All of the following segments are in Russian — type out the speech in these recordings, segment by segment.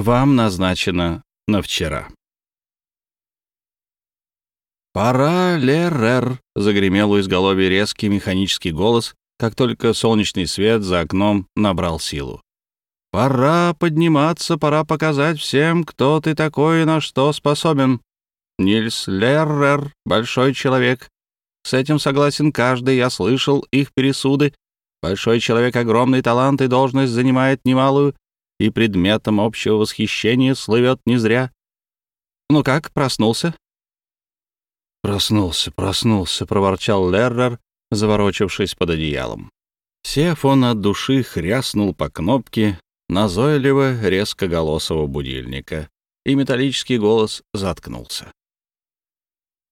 Вам назначено на вчера. «Пора, Леррер!» — загремел у изголовья резкий механический голос, как только солнечный свет за окном набрал силу. «Пора подниматься, пора показать всем, кто ты такой и на что способен. Нильс Леррер — большой человек. С этим согласен каждый, я слышал их пересуды. Большой человек — огромный талант и должность занимает немалую, и предметом общего восхищения слывет не зря. Ну как, проснулся?» «Проснулся, проснулся», — проворчал Леррер, заворочившись под одеялом. Сев, он от души хряснул по кнопке назойливо резкоголосого будильника, и металлический голос заткнулся.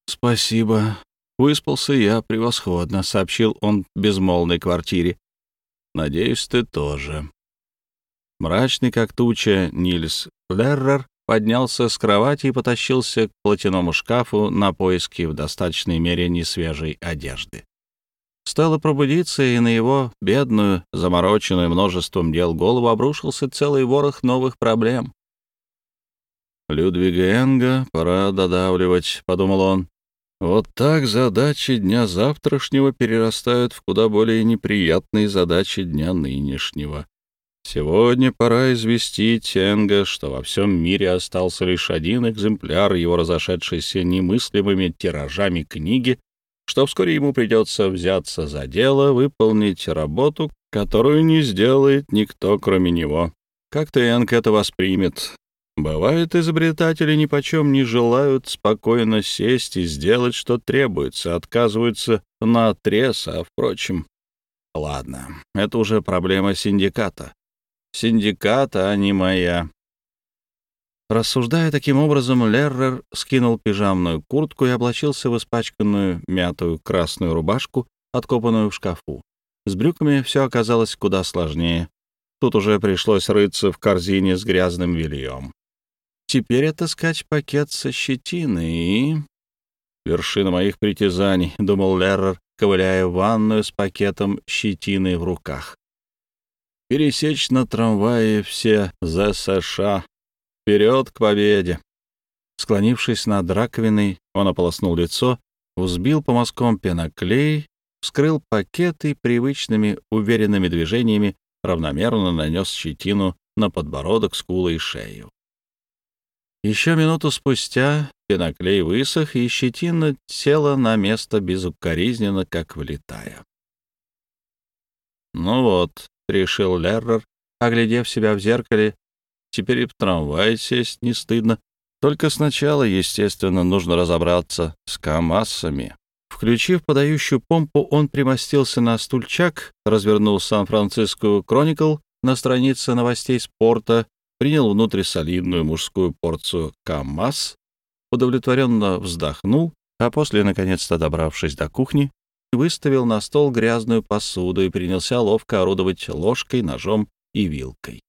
«Спасибо. Выспался я превосходно», — сообщил он безмолвной квартире. «Надеюсь, ты тоже». Мрачный, как туча, Нильс Леррер поднялся с кровати и потащился к платяному шкафу на поиски в достаточной мере несвежей одежды. Стоило пробудиться, и на его бедную, замороченную множеством дел голову обрушился целый ворох новых проблем. «Людвига Энга пора додавливать», — подумал он. «Вот так задачи дня завтрашнего перерастают в куда более неприятные задачи дня нынешнего. Сегодня пора известить Энга, что во всем мире остался лишь один экземпляр его разошедшейся немыслимыми тиражами книги, что вскоре ему придется взяться за дело, выполнить работу, которую не сделает никто, кроме него. Как-то Энг это воспримет. Бывает, изобретатели нипочем не желают спокойно сесть и сделать, что требуется, отказываются на отрез, а, впрочем... Ладно, это уже проблема синдиката синдиката, а не моя. Рассуждая таким образом, Леррер скинул пижамную куртку и облачился в испачканную мятую красную рубашку, откопанную в шкафу. С брюками все оказалось куда сложнее. Тут уже пришлось рыться в корзине с грязным бельем. Теперь отыскать пакет со щетиной и... Вершина моих притязаний, — думал Леррер, ковыляя в ванную с пакетом щетины в руках пересечь на трамвае все ЗСШ. Вперед к победе! Склонившись над раковиной, он ополоснул лицо, взбил по мазкам пеноклей, вскрыл пакет и привычными уверенными движениями равномерно нанес щетину на подбородок, скулы и шею. Еще минуту спустя пеноклей высох, и щетина села на место безукоризненно, как влетая. «Ну вот», — решил Леррер, оглядев себя в зеркале. «Теперь и в трамвай сесть не стыдно. Только сначала, естественно, нужно разобраться с КАМАЗами». Включив подающую помпу, он примостился на стульчак, развернул Сан-Франциско Кроникл на странице новостей спорта, принял внутрь солидную мужскую порцию КАМАЗ, удовлетворенно вздохнул, а после, наконец-то добравшись до кухни, выставил на стол грязную посуду и принялся ловко орудовать ложкой, ножом и вилкой.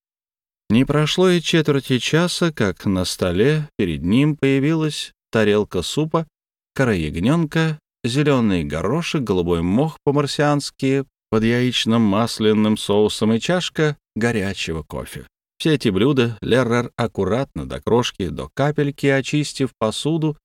Не прошло и четверти часа, как на столе перед ним появилась тарелка супа, кора ягненка, зеленый горошек, голубой мох по-марсиански, под яичным масляным соусом и чашка горячего кофе. Все эти блюда Леррер аккуратно до крошки, до капельки, очистив посуду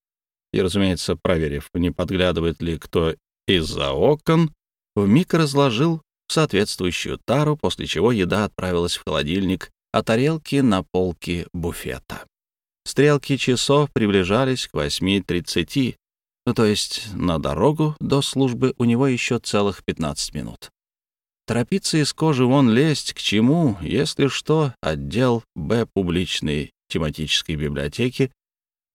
и, разумеется, проверив, не подглядывает ли кто из-за окон, вмиг разложил соответствующую тару, после чего еда отправилась в холодильник, а тарелки — на полке буфета. Стрелки часов приближались к 8.30, ну, то есть на дорогу до службы у него еще целых 15 минут. Торопиться из кожи вон лезть к чему, если что, отдел Б публичной тематической библиотеки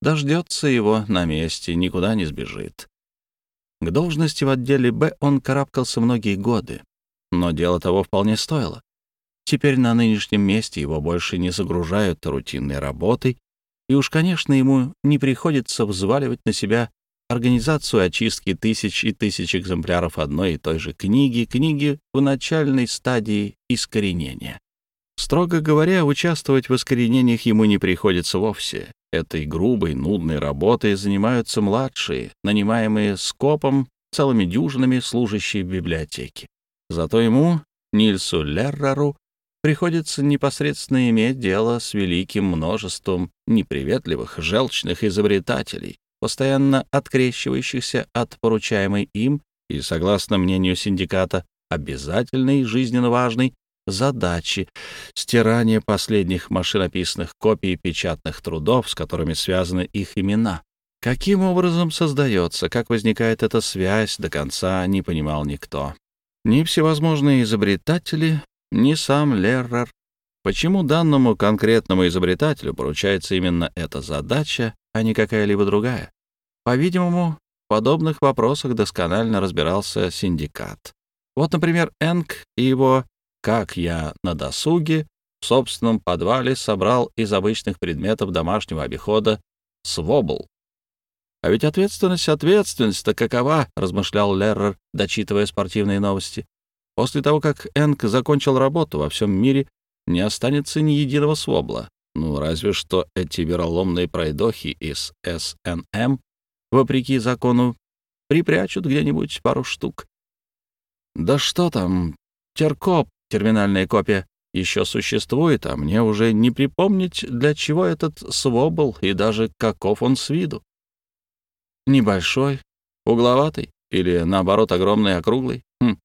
дождется его на месте, никуда не сбежит. К должности в отделе «Б» он карабкался многие годы, но дело того вполне стоило. Теперь на нынешнем месте его больше не загружают рутинной работой, и уж, конечно, ему не приходится взваливать на себя организацию очистки тысяч и тысяч экземпляров одной и той же книги, книги в начальной стадии искоренения. Строго говоря, участвовать в искоренениях ему не приходится вовсе. Этой грубой, нудной работой занимаются младшие, нанимаемые скопом целыми дюжинами служащие в библиотеке. Зато ему, Нильсу Лерреру, приходится непосредственно иметь дело с великим множеством неприветливых, желчных изобретателей, постоянно открещивающихся от поручаемой им и, согласно мнению синдиката, обязательной, жизненно важной задачи — стирание последних машинописных копий печатных трудов, с которыми связаны их имена. Каким образом создается, как возникает эта связь, до конца не понимал никто. Ни всевозможные изобретатели, ни сам Леррер. Почему данному конкретному изобретателю поручается именно эта задача, а не какая-либо другая? По-видимому, в подобных вопросах досконально разбирался синдикат. Вот, например, Энг и его «Как я на досуге» в собственном подвале собрал из обычных предметов домашнего обихода свобл. «А ведь ответственность, ответственность-то какова?» — размышлял Леррер, дочитывая спортивные новости. «После того, как Энг закончил работу, во всем мире не останется ни единого свобла. Ну, разве что эти вероломные пройдохи из СНМ, вопреки закону, припрячут где-нибудь пару штук. Да что там, теркоп, терминальная копия, еще существует, а мне уже не припомнить, для чего этот свобл и даже каков он с виду. Небольшой, угловатый или, наоборот, огромный, округлый? Хм.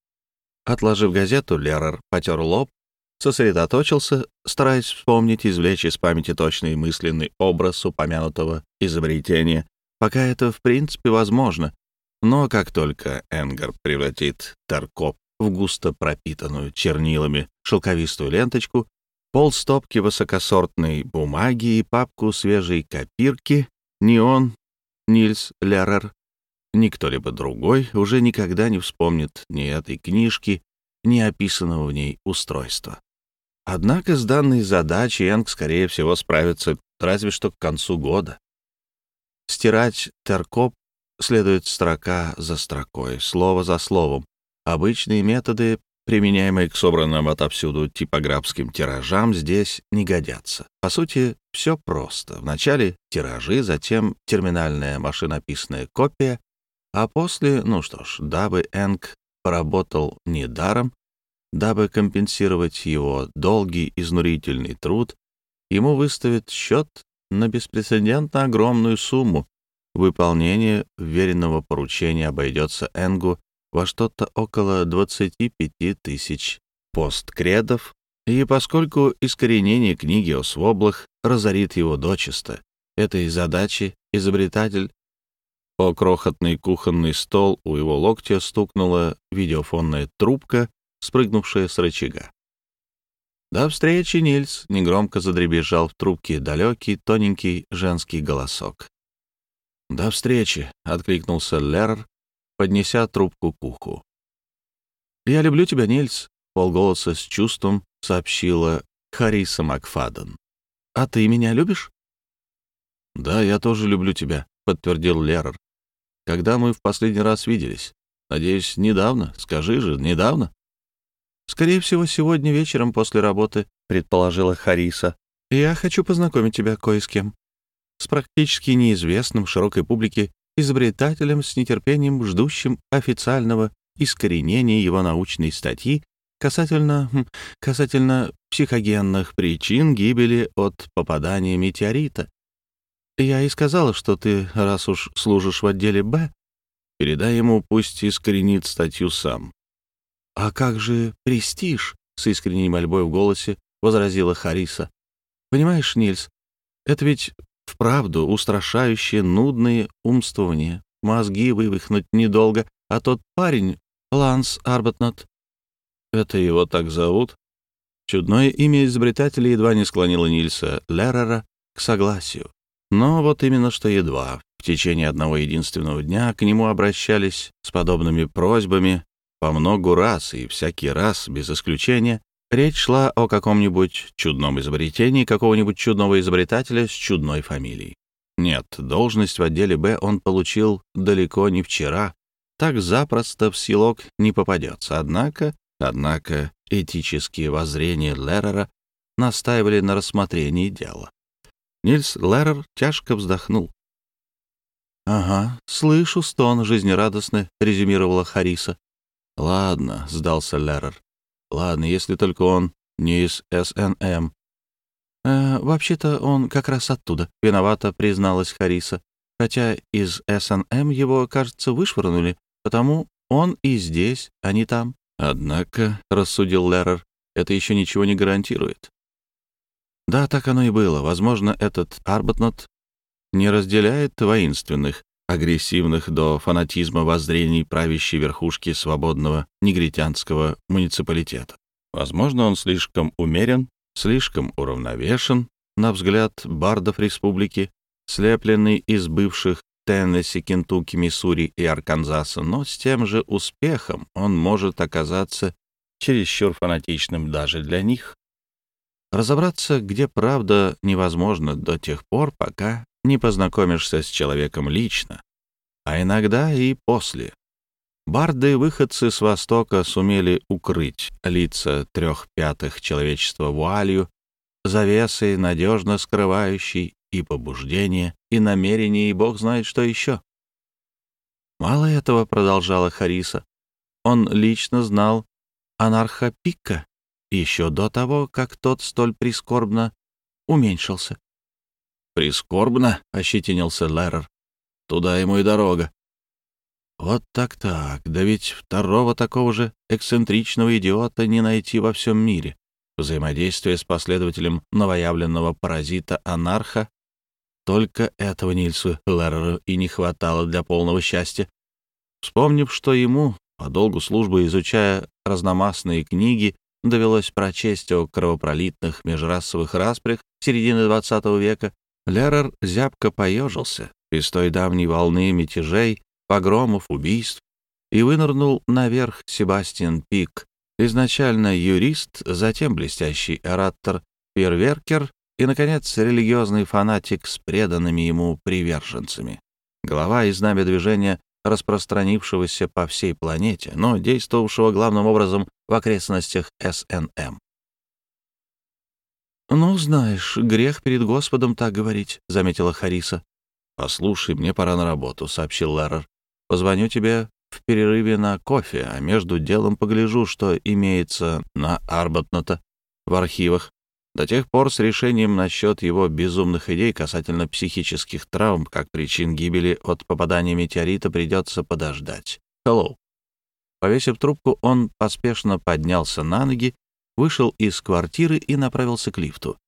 Отложив газету, Лерер потер лоб, сосредоточился, стараясь вспомнить, извлечь из памяти точный мысленный образ упомянутого изобретения, пока это в принципе возможно, но как только Энгар превратит Таркоп в густо пропитанную чернилами шелковистую ленточку, полстопки высокосортной бумаги и папку свежей копирки, ни он, Нильс Лерер, ни кто-либо другой уже никогда не вспомнит ни этой книжки, ни описанного в ней устройства. Однако с данной задачей Энг, скорее всего, справится разве что к концу года. Стирать теркоп следует строка за строкой, слово за словом. Обычные методы, применяемые к собранным отовсюду типографским тиражам, здесь не годятся. По сути, все просто. Вначале тиражи, затем терминальная машинописная копия, а после, ну что ж, дабы Энг поработал недаром, дабы компенсировать его долгий изнурительный труд, ему выставят счет на беспрецедентно огромную сумму, Выполнение вверенного поручения обойдется Энгу во что-то около 25 тысяч посткредов, и поскольку искоренение книги о своблах разорит его дочисто, этой задачи изобретатель о крохотный кухонный стол у его локтя стукнула видеофонная трубка, спрыгнувшая с рычага. «До встречи, Нильс!» — негромко задребезжал в трубке далекий, тоненький женский голосок. «До встречи», — откликнулся Лерр, поднеся трубку к уху. «Я люблю тебя, Нильс», — полголоса с чувством сообщила Хариса Макфаден. «А ты меня любишь?» «Да, я тоже люблю тебя», — подтвердил Лерр. «Когда мы в последний раз виделись? Надеюсь, недавно? Скажи же, недавно?» «Скорее всего, сегодня вечером после работы», — предположила Хариса. «Я хочу познакомить тебя кое с кем» с практически неизвестным широкой публике изобретателем с нетерпением ждущим официального искоренения его научной статьи касательно, хм, касательно психогенных причин гибели от попадания метеорита. Я и сказала, что ты, раз уж служишь в отделе «Б», передай ему, пусть искоренит статью сам. «А как же престиж?» — с искренней мольбой в голосе возразила Хариса. «Понимаешь, Нильс, это ведь Вправду, устрашающие, нудные умствования. Мозги вывихнуть недолго, а тот парень, Ланс Арбатнот, это его так зовут? Чудное имя изобретателя едва не склонило Нильса Леррера к согласию. Но вот именно что едва. В течение одного единственного дня к нему обращались с подобными просьбами по многу раз, и всякий раз, без исключения, Речь шла о каком-нибудь чудном изобретении какого-нибудь чудного изобретателя с чудной фамилией. Нет, должность в отделе «Б» он получил далеко не вчера. Так запросто в силок не попадется. Однако, однако, этические воззрения Леррера настаивали на рассмотрении дела. Нильс Леррер тяжко вздохнул. «Ага, слышу стон жизнерадостно», — резюмировала Хариса. «Ладно», — сдался Леррер. Ладно, если только он не из СНМ». «Э, «Вообще-то он как раз оттуда», — виновата призналась Хариса. «Хотя из СНМ его, кажется, вышвырнули, потому он и здесь, а не там». «Однако», — рассудил Леррер, — «это еще ничего не гарантирует». Да, так оно и было. Возможно, этот Арбатнот не разделяет воинственных, агрессивных до фанатизма воззрений правящей верхушки свободного негритянского муниципалитета. Возможно, он слишком умерен, слишком уравновешен, на взгляд бардов республики, слепленный из бывших Теннесси, Кентукки, Миссури и Арканзаса, но с тем же успехом он может оказаться чересчур фанатичным даже для них. Разобраться, где правда, невозможно до тех пор, пока не познакомишься с человеком лично, а иногда и после. Барды-выходцы с Востока сумели укрыть лица трех пятых человечества вуалью, завесой, надежно скрывающей и побуждение, и намерение, и бог знает что еще. Мало этого, продолжала Хариса, он лично знал анарха Пика еще до того, как тот столь прискорбно уменьшился. «Прискорбно?» — ощетинился Леррер. «Туда ему и дорога». «Вот так-так, да ведь второго такого же эксцентричного идиота не найти во всем мире. Взаимодействие с последователем новоявленного паразита-анарха только этого Нильсу Лерреру и не хватало для полного счастья. Вспомнив, что ему, по долгу службы изучая разномастные книги, довелось прочесть о кровопролитных межрасовых распрях середины XX века, Лерер зябко поежился из той давней волны мятежей, погромов, убийств и вынырнул наверх Себастьян Пик, изначально юрист, затем блестящий оратор, фейерверкер и, наконец, религиозный фанатик с преданными ему приверженцами. Глава и знамя движения, распространившегося по всей планете, но действовавшего главным образом в окрестностях СНМ. «Ну, знаешь, грех перед Господом так говорить», — заметила Хариса. «Послушай, мне пора на работу», — сообщил Леррер. «Позвоню тебе в перерыве на кофе, а между делом погляжу, что имеется на Арбатната в архивах. До тех пор с решением насчет его безумных идей касательно психических травм как причин гибели от попадания метеорита придется подождать. Hello. Повесив трубку, он поспешно поднялся на ноги, вышел из квартиры и направился к лифту.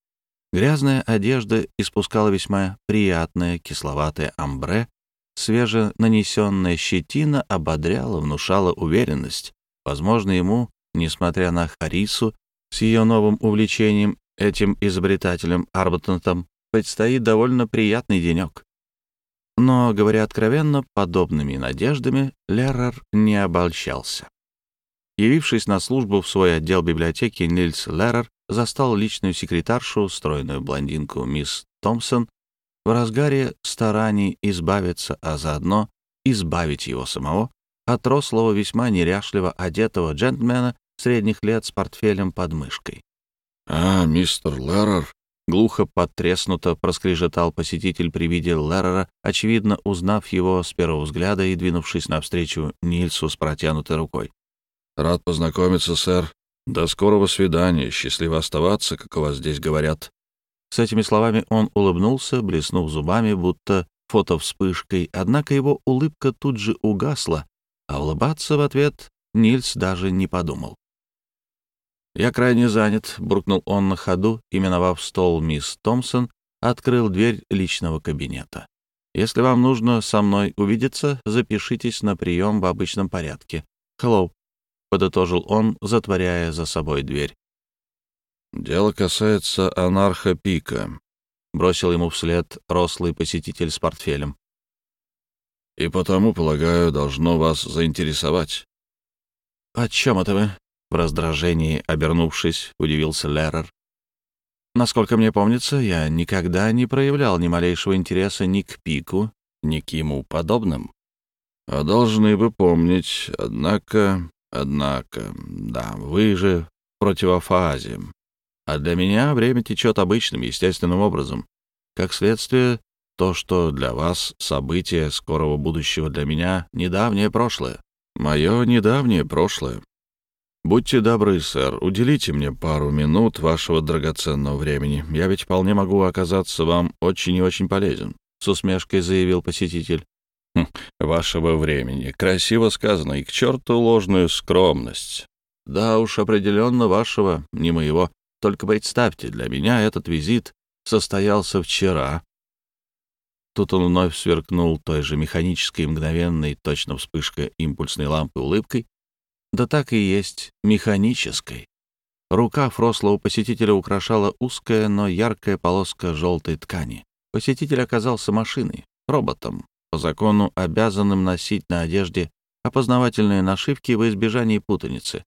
Грязная одежда испускала весьма приятное кисловатое амбре, свеженанесенная щетина ободряла, внушала уверенность. Возможно, ему, несмотря на Харису, с ее новым увлечением этим изобретателем Арбатонтом предстоит довольно приятный денек. Но, говоря откровенно, подобными надеждами Леррер не обольщался. Явившись на службу в свой отдел библиотеки, Нильс Леррер застал личную секретаршу, стройную блондинку мисс Томпсон, в разгаре стараний избавиться, а заодно избавить его самого от рослого, весьма неряшливо одетого джентльмена средних лет с портфелем под мышкой. «А, мистер Леррер!» — глухо подтреснуто проскрежетал посетитель при виде Леррера, очевидно узнав его с первого взгляда и двинувшись навстречу Нильсу с протянутой рукой. «Рад познакомиться, сэр. До скорого свидания. Счастливо оставаться, как у вас здесь говорят». С этими словами он улыбнулся, блеснув зубами, будто фотовспышкой, однако его улыбка тут же угасла, а улыбаться в ответ Нильс даже не подумал. «Я крайне занят», — буркнул он на ходу, именовав стол мисс Томпсон, открыл дверь личного кабинета. «Если вам нужно со мной увидеться, запишитесь на прием в обычном порядке. Hello», — подытожил он, затворяя за собой дверь. «Дело касается анарха Пика», — бросил ему вслед рослый посетитель с портфелем. «И потому, полагаю, должно вас заинтересовать». «О чем это вы?» В раздражении, обернувшись, удивился Леррер. Насколько мне помнится, я никогда не проявлял ни малейшего интереса ни к Пику, ни к ему подобным. А должны бы помнить, однако, однако, да, вы же в противофазе. А для меня время течет обычным, естественным образом. Как следствие, то, что для вас событие скорого будущего, для меня — недавнее прошлое. Мое недавнее прошлое «Будьте добры, сэр, уделите мне пару минут вашего драгоценного времени. Я ведь вполне могу оказаться вам очень и очень полезен», — с усмешкой заявил посетитель. Хм, «Вашего времени. Красиво сказано. И к черту ложную скромность». «Да уж, определенно вашего, не моего. Только представьте, для меня этот визит состоялся вчера». Тут он вновь сверкнул той же механической, мгновенной, точно вспышкой импульсной лампы улыбкой, да так и есть механической. Рука рослого посетителя украшала узкая, но яркая полоска желтой ткани. Посетитель оказался машиной, роботом, по закону обязанным носить на одежде опознавательные нашивки в избежании путаницы.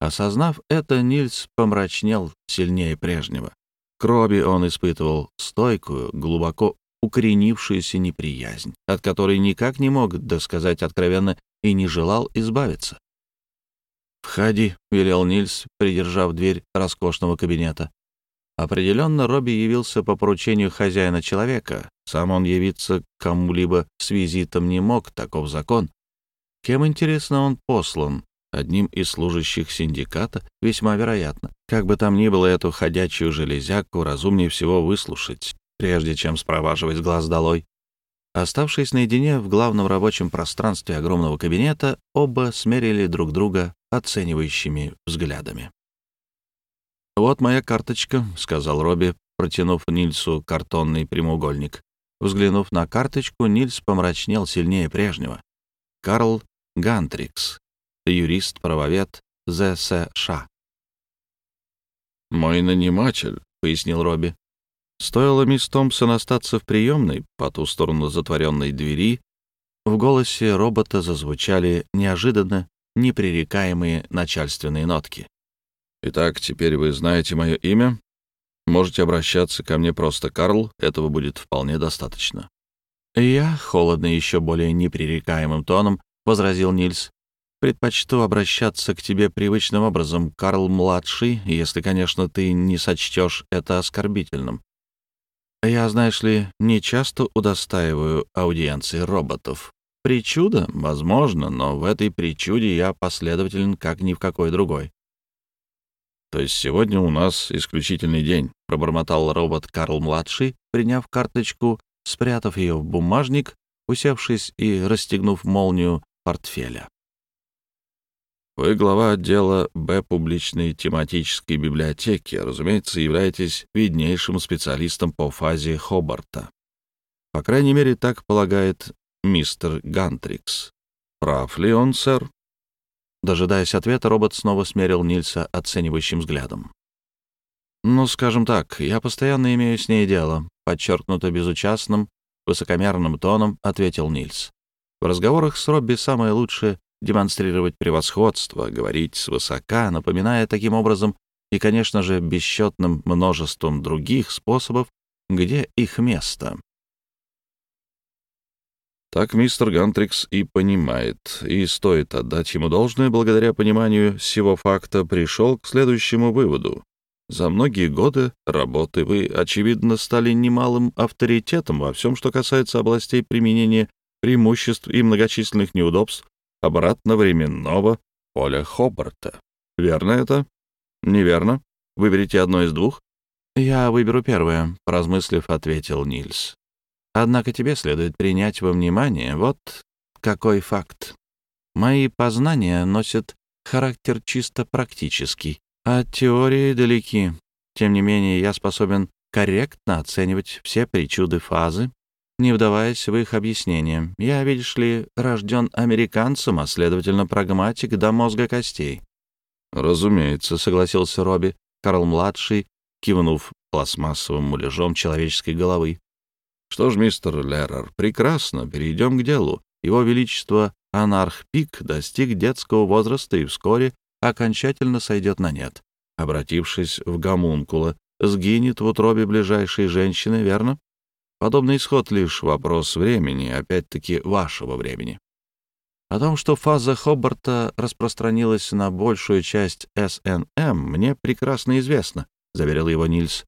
Осознав это, Нильс помрачнел сильнее прежнего. К Робби он испытывал стойкую, глубоко укоренившуюся неприязнь, от которой никак не мог, да сказать откровенно, и не желал избавиться. «Входи», — велел Нильс, придержав дверь роскошного кабинета. Определенно, Робби явился по поручению хозяина человека. Сам он явиться кому-либо с визитом не мог, таков закон. Кем, интересно, он послан? Одним из служащих синдиката? Весьма вероятно. Как бы там ни было, эту ходячую железяку разумнее всего выслушать, прежде чем спроваживать глаз долой. Оставшись наедине в главном рабочем пространстве огромного кабинета, оба смерили друг друга оценивающими взглядами. «Вот моя карточка», — сказал Робби, протянув Нильсу картонный прямоугольник. Взглянув на карточку, Нильс помрачнел сильнее прежнего. Карл Гантрикс, юрист-правовед ЗСШ. «Мой наниматель», — пояснил Робби. Стоило мисс Томпсон остаться в приемной по ту сторону затворенной двери, в голосе робота зазвучали неожиданно непререкаемые начальственные нотки. «Итак, теперь вы знаете мое имя. Можете обращаться ко мне просто Карл, этого будет вполне достаточно». «Я, холодно еще более непререкаемым тоном, — возразил Нильс, — предпочту обращаться к тебе привычным образом, Карл-младший, если, конечно, ты не сочтешь это оскорбительным. Я, знаешь ли, не часто удостаиваю аудиенции роботов. Причуда? Возможно, но в этой причуде я последователен как ни в какой другой. «То есть сегодня у нас исключительный день», — пробормотал робот Карл-младший, приняв карточку, спрятав ее в бумажник, усевшись и расстегнув молнию портфеля. Вы глава отдела Б публичной тематической библиотеки, разумеется, являетесь виднейшим специалистом по фазе Хобарта. По крайней мере, так полагает мистер Гантрикс. Прав ли он, сэр? Дожидаясь ответа, робот снова смерил Нильса оценивающим взглядом. «Ну, скажем так, я постоянно имею с ней дело», — подчеркнуто безучастным, высокомерным тоном ответил Нильс. «В разговорах с Робби самое лучшее — демонстрировать превосходство, говорить свысока, напоминая таким образом и, конечно же, бесчетным множеством других способов, где их место. Так мистер Гантрикс и понимает, и стоит отдать ему должное, благодаря пониманию всего факта пришел к следующему выводу. За многие годы работы вы, очевидно, стали немалым авторитетом во всем, что касается областей применения преимуществ и многочисленных неудобств обратно-временного поля Хобарта. Верно это? Неверно? Выберите одно из двух? «Я выберу первое», — поразмыслив, ответил Нильс. Однако тебе следует принять во внимание вот какой факт. Мои познания носят характер чисто практический, а теории далеки. Тем не менее, я способен корректно оценивать все причуды фазы, не вдаваясь в их объяснение. Я, видишь ли, рожден американцем, а, следовательно, прагматик до мозга костей. «Разумеется», — согласился Робби, Карл-младший, кивнув пластмассовым муляжом человеческой головы. Что ж, мистер Леррер, прекрасно, перейдем к делу. Его Величество Анарх Пик достиг детского возраста и вскоре окончательно сойдет на нет. Обратившись в гомункула, сгинет в утробе ближайшей женщины, верно? Подобный исход — лишь вопрос времени, опять-таки вашего времени. О том, что фаза Хобарта распространилась на большую часть СНМ, мне прекрасно известно, — заверил его Нильс.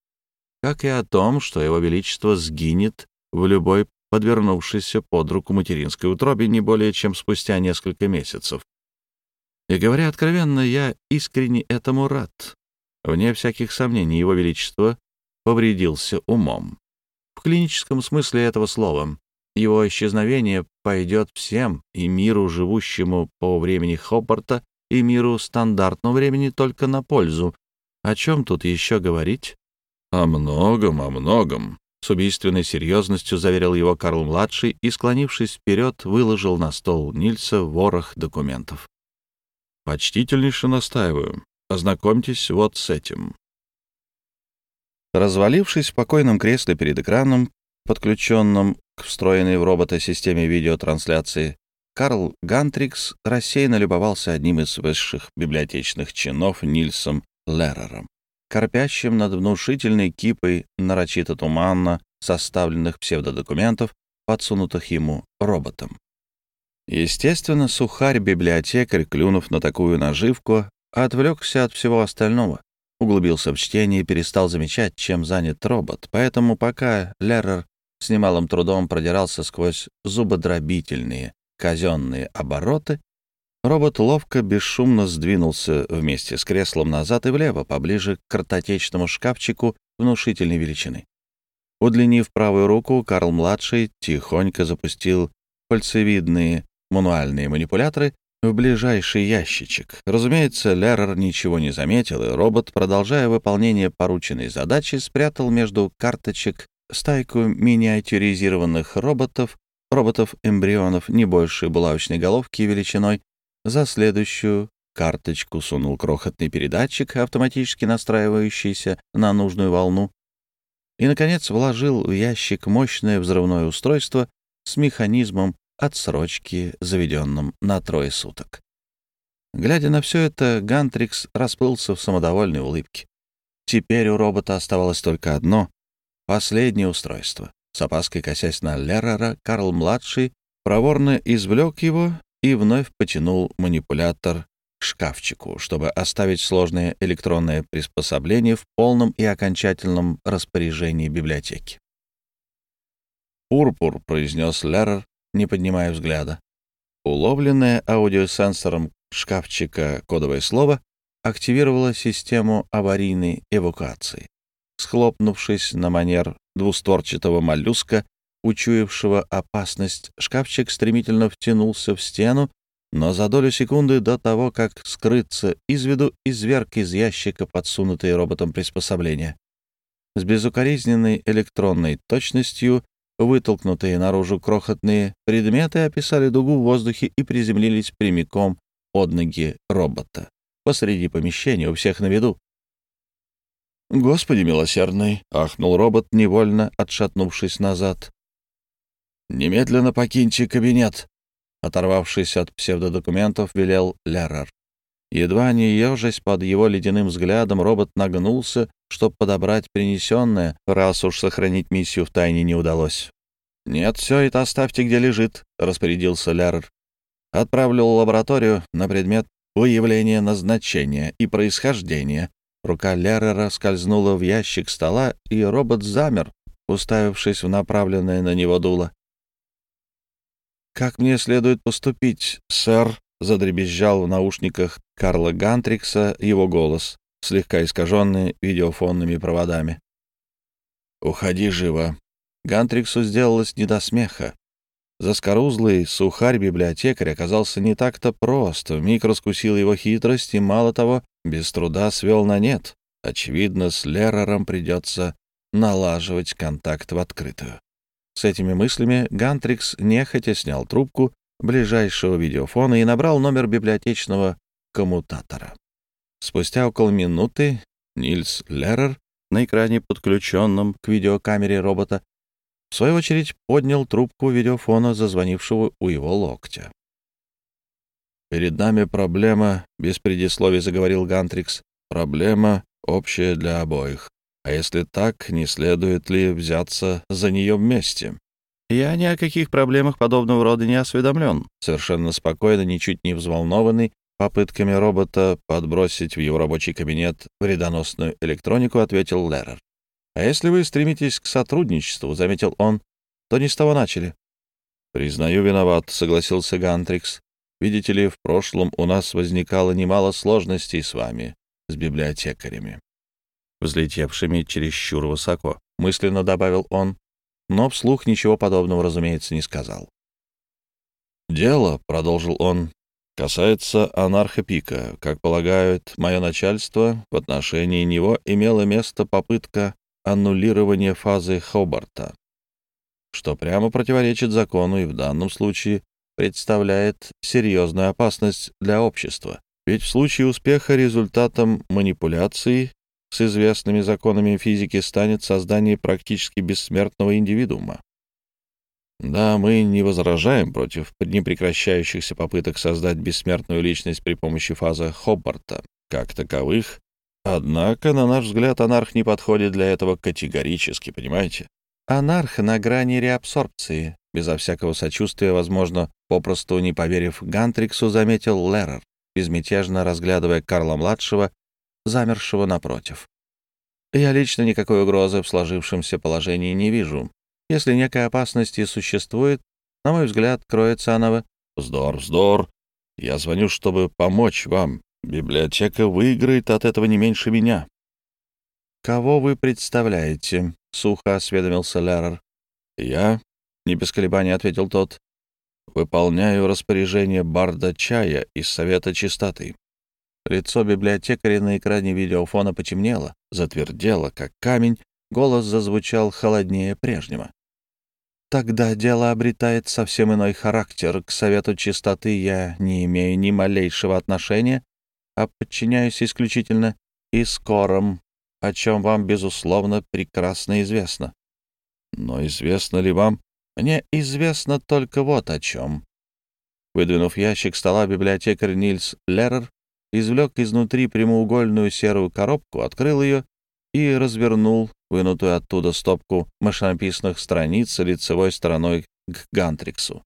Как и о том, что его величество сгинет в любой подвернувшейся под руку материнской утробе не более чем спустя несколько месяцев. И говоря откровенно, я искренне этому рад. Вне всяких сомнений, Его Величество повредился умом. В клиническом смысле этого слова. Его исчезновение пойдет всем, и миру, живущему по времени Хоббарта, и миру стандартного времени только на пользу. О чем тут еще говорить? О многом, о многом. С убийственной серьезностью заверил его Карл-младший и, склонившись вперед, выложил на стол Нильса ворох документов. «Почтительнейше настаиваю. Ознакомьтесь вот с этим». Развалившись в спокойном кресле перед экраном, подключенном к встроенной в робота системе видеотрансляции, Карл Гантрикс рассеянно любовался одним из высших библиотечных чинов Нильсом Леррером, корпящим над внушительной кипой нарочито туманно составленных псевдодокументов, подсунутых ему роботом. Естественно, сухарь-библиотекарь, клюнув на такую наживку, отвлекся от всего остального, углубился в чтение и перестал замечать, чем занят робот, поэтому пока Леррер с немалым трудом продирался сквозь зубодробительные казенные обороты, робот ловко, бесшумно сдвинулся вместе с креслом назад и влево, поближе к картотечному шкафчику внушительной величины. Удлинив правую руку, Карл-младший тихонько запустил пальцевидные мануальные манипуляторы в ближайший ящичек. Разумеется, Лерер ничего не заметил, и робот, продолжая выполнение порученной задачи, спрятал между карточек стайку миниатюризированных роботов, роботов-эмбрионов не больше булавочной головки величиной, за следующую карточку сунул крохотный передатчик, автоматически настраивающийся на нужную волну, и, наконец, вложил в ящик мощное взрывное устройство с механизмом отсрочки, заведенным на трое суток. Глядя на все это, Гантрикс расплылся в самодовольной улыбке. Теперь у робота оставалось только одно — последнее устройство. С опаской косясь на Леррера, Карл-младший проворно извлек его и вновь потянул манипулятор к шкафчику, чтобы оставить сложное электронное приспособление в полном и окончательном распоряжении библиотеки. «Пурпур», — произнес Леррер, не поднимая взгляда. Уловленное аудиосенсором шкафчика кодовое слово активировало систему аварийной эвакуации. Схлопнувшись на манер двустворчатого моллюска, учуявшего опасность, шкафчик стремительно втянулся в стену, но за долю секунды до того, как скрыться из виду, изверг из ящика подсунутые роботом приспособления. С безукоризненной электронной точностью вытолкнутые наружу крохотные предметы описали дугу в воздухе и приземлились прямиком под ноги робота посреди помещения у всех на виду. «Господи милосердный!» — ахнул робот, невольно отшатнувшись назад. «Немедленно покиньте кабинет!» Оторвавшись от псевдодокументов, велел Леррер. Едва не ежась под его ледяным взглядом, робот нагнулся, чтобы подобрать принесенное, раз уж сохранить миссию в тайне не удалось. «Нет, все это оставьте, где лежит», — распорядился Леррер. «Отправлю в лабораторию на предмет выявления назначения и происхождения Рука Леррера скользнула в ящик стола, и робот замер, уставившись в направленное на него дуло. «Как мне следует поступить, сэр?» — задребезжал в наушниках Карла Гантрикса его голос, слегка искаженный видеофонными проводами. «Уходи живо». Гантриксу сделалось не до смеха. Заскорузлый сухарь-библиотекарь оказался не так-то прост, вмиг раскусил его хитрость и, мало того, без труда свел на нет. Очевидно, с Лерером придется налаживать контакт в открытую. С этими мыслями Гантрикс нехотя снял трубку ближайшего видеофона и набрал номер библиотечного коммутатора. Спустя около минуты Нильс Лерер на экране, подключенном к видеокамере робота, в свою очередь поднял трубку видеофона, зазвонившего у его локтя. «Перед нами проблема», — без предисловий заговорил Гантрикс, — «проблема общая для обоих. А если так, не следует ли взяться за нее вместе?» «Я ни о каких проблемах подобного рода не осведомлен», совершенно спокойно, ничуть не взволнованный, попытками робота подбросить в его рабочий кабинет вредоносную электронику, ответил Лерер. «А если вы стремитесь к сотрудничеству», — заметил он, — «то не с того начали». «Признаю, виноват», — согласился Гантрикс. Видите ли, в прошлом у нас возникало немало сложностей с вами, с библиотекарями, взлетевшими чересчур высоко, мысленно добавил он, но вслух ничего подобного, разумеется, не сказал. «Дело», — продолжил он, — «касается анархопика. Как полагают мое начальство, в отношении него имела место попытка аннулирования фазы Хобарта, что прямо противоречит закону и в данном случае представляет серьезную опасность для общества. Ведь в случае успеха результатом манипуляций с известными законами физики станет создание практически бессмертного индивидуума. Да, мы не возражаем против непрекращающихся попыток создать бессмертную личность при помощи фазы Хоббарта как таковых, однако, на наш взгляд, анарх не подходит для этого категорически, понимаете? Анарх на грани реабсорбции, безо всякого сочувствия, возможно, попросту не поверив Гантриксу, заметил Леррер, безмятежно разглядывая Карла-младшего, замершего напротив. «Я лично никакой угрозы в сложившемся положении не вижу. Если некая опасность и существует, на мой взгляд, кроется она в...» «Вздор, вздор! Я звоню, чтобы помочь вам. Библиотека выиграет от этого не меньше меня». «Кого вы представляете?» — сухо осведомился Леррер. «Я?» — не без колебаний ответил тот. «Выполняю распоряжение Барда Чая из Совета Чистоты». Лицо библиотекаря на экране видеофона потемнело, затвердело, как камень, голос зазвучал холоднее прежнего. Тогда дело обретает совсем иной характер. К Совету Чистоты я не имею ни малейшего отношения, а подчиняюсь исключительно и скором, о чем вам, безусловно, прекрасно известно. Но известно ли вам? Мне известно только вот о чем. Выдвинув ящик стола, библиотекарь Нильс Лерер извлек изнутри прямоугольную серую коробку, открыл ее и развернул вынутую оттуда стопку машинописных страниц лицевой стороной к Гантриксу.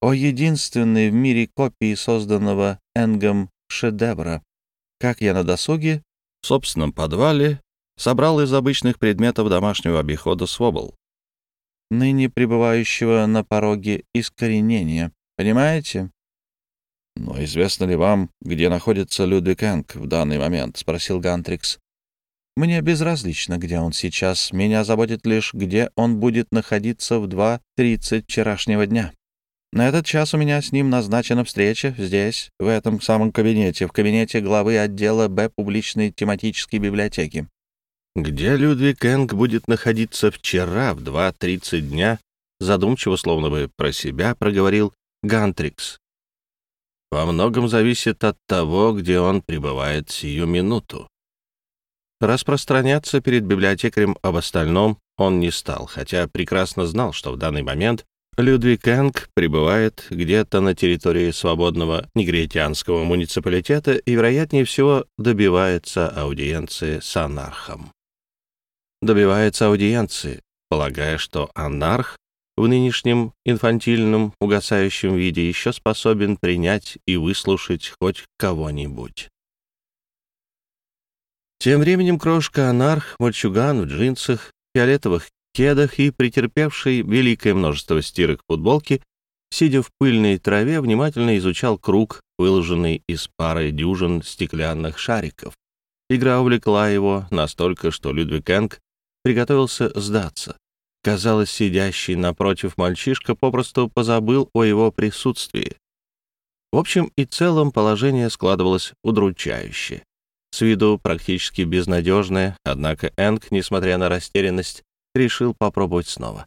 О единственной в мире копии созданного Энгом шедевра, как я на досуге, в собственном подвале, собрал из обычных предметов домашнего обихода свобол. Ныне пребывающего на пороге искоренения. Понимаете? «Но известно ли вам, где находится Людвиг Энг в данный момент?» — спросил Гантрикс. «Мне безразлично, где он сейчас. Меня заботит лишь, где он будет находиться в 2.30 вчерашнего дня. На этот час у меня с ним назначена встреча здесь, в этом самом кабинете, в кабинете главы отдела Б публичной тематической библиотеки». «Где Людвиг Энг будет находиться вчера в 2.30 дня?» Задумчиво, словно бы про себя, проговорил Гантрикс во многом зависит от того, где он пребывает сию минуту. Распространяться перед библиотекарем об остальном он не стал, хотя прекрасно знал, что в данный момент Людвиг Энг пребывает где-то на территории свободного негритянского муниципалитета и, вероятнее всего, добивается аудиенции с анархом. Добивается аудиенции, полагая, что анарх в нынешнем инфантильном, угасающем виде еще способен принять и выслушать хоть кого-нибудь. Тем временем крошка-анарх, мальчуган в джинсах, фиолетовых кедах и претерпевший великое множество стирок футболки, сидя в пыльной траве, внимательно изучал круг, выложенный из пары дюжин стеклянных шариков. Игра увлекла его настолько, что Людвиг Энг приготовился сдаться. Казалось, сидящий напротив мальчишка попросту позабыл о его присутствии. В общем и целом положение складывалось удручающее. С виду практически безнадежное, однако Энг, несмотря на растерянность, решил попробовать снова.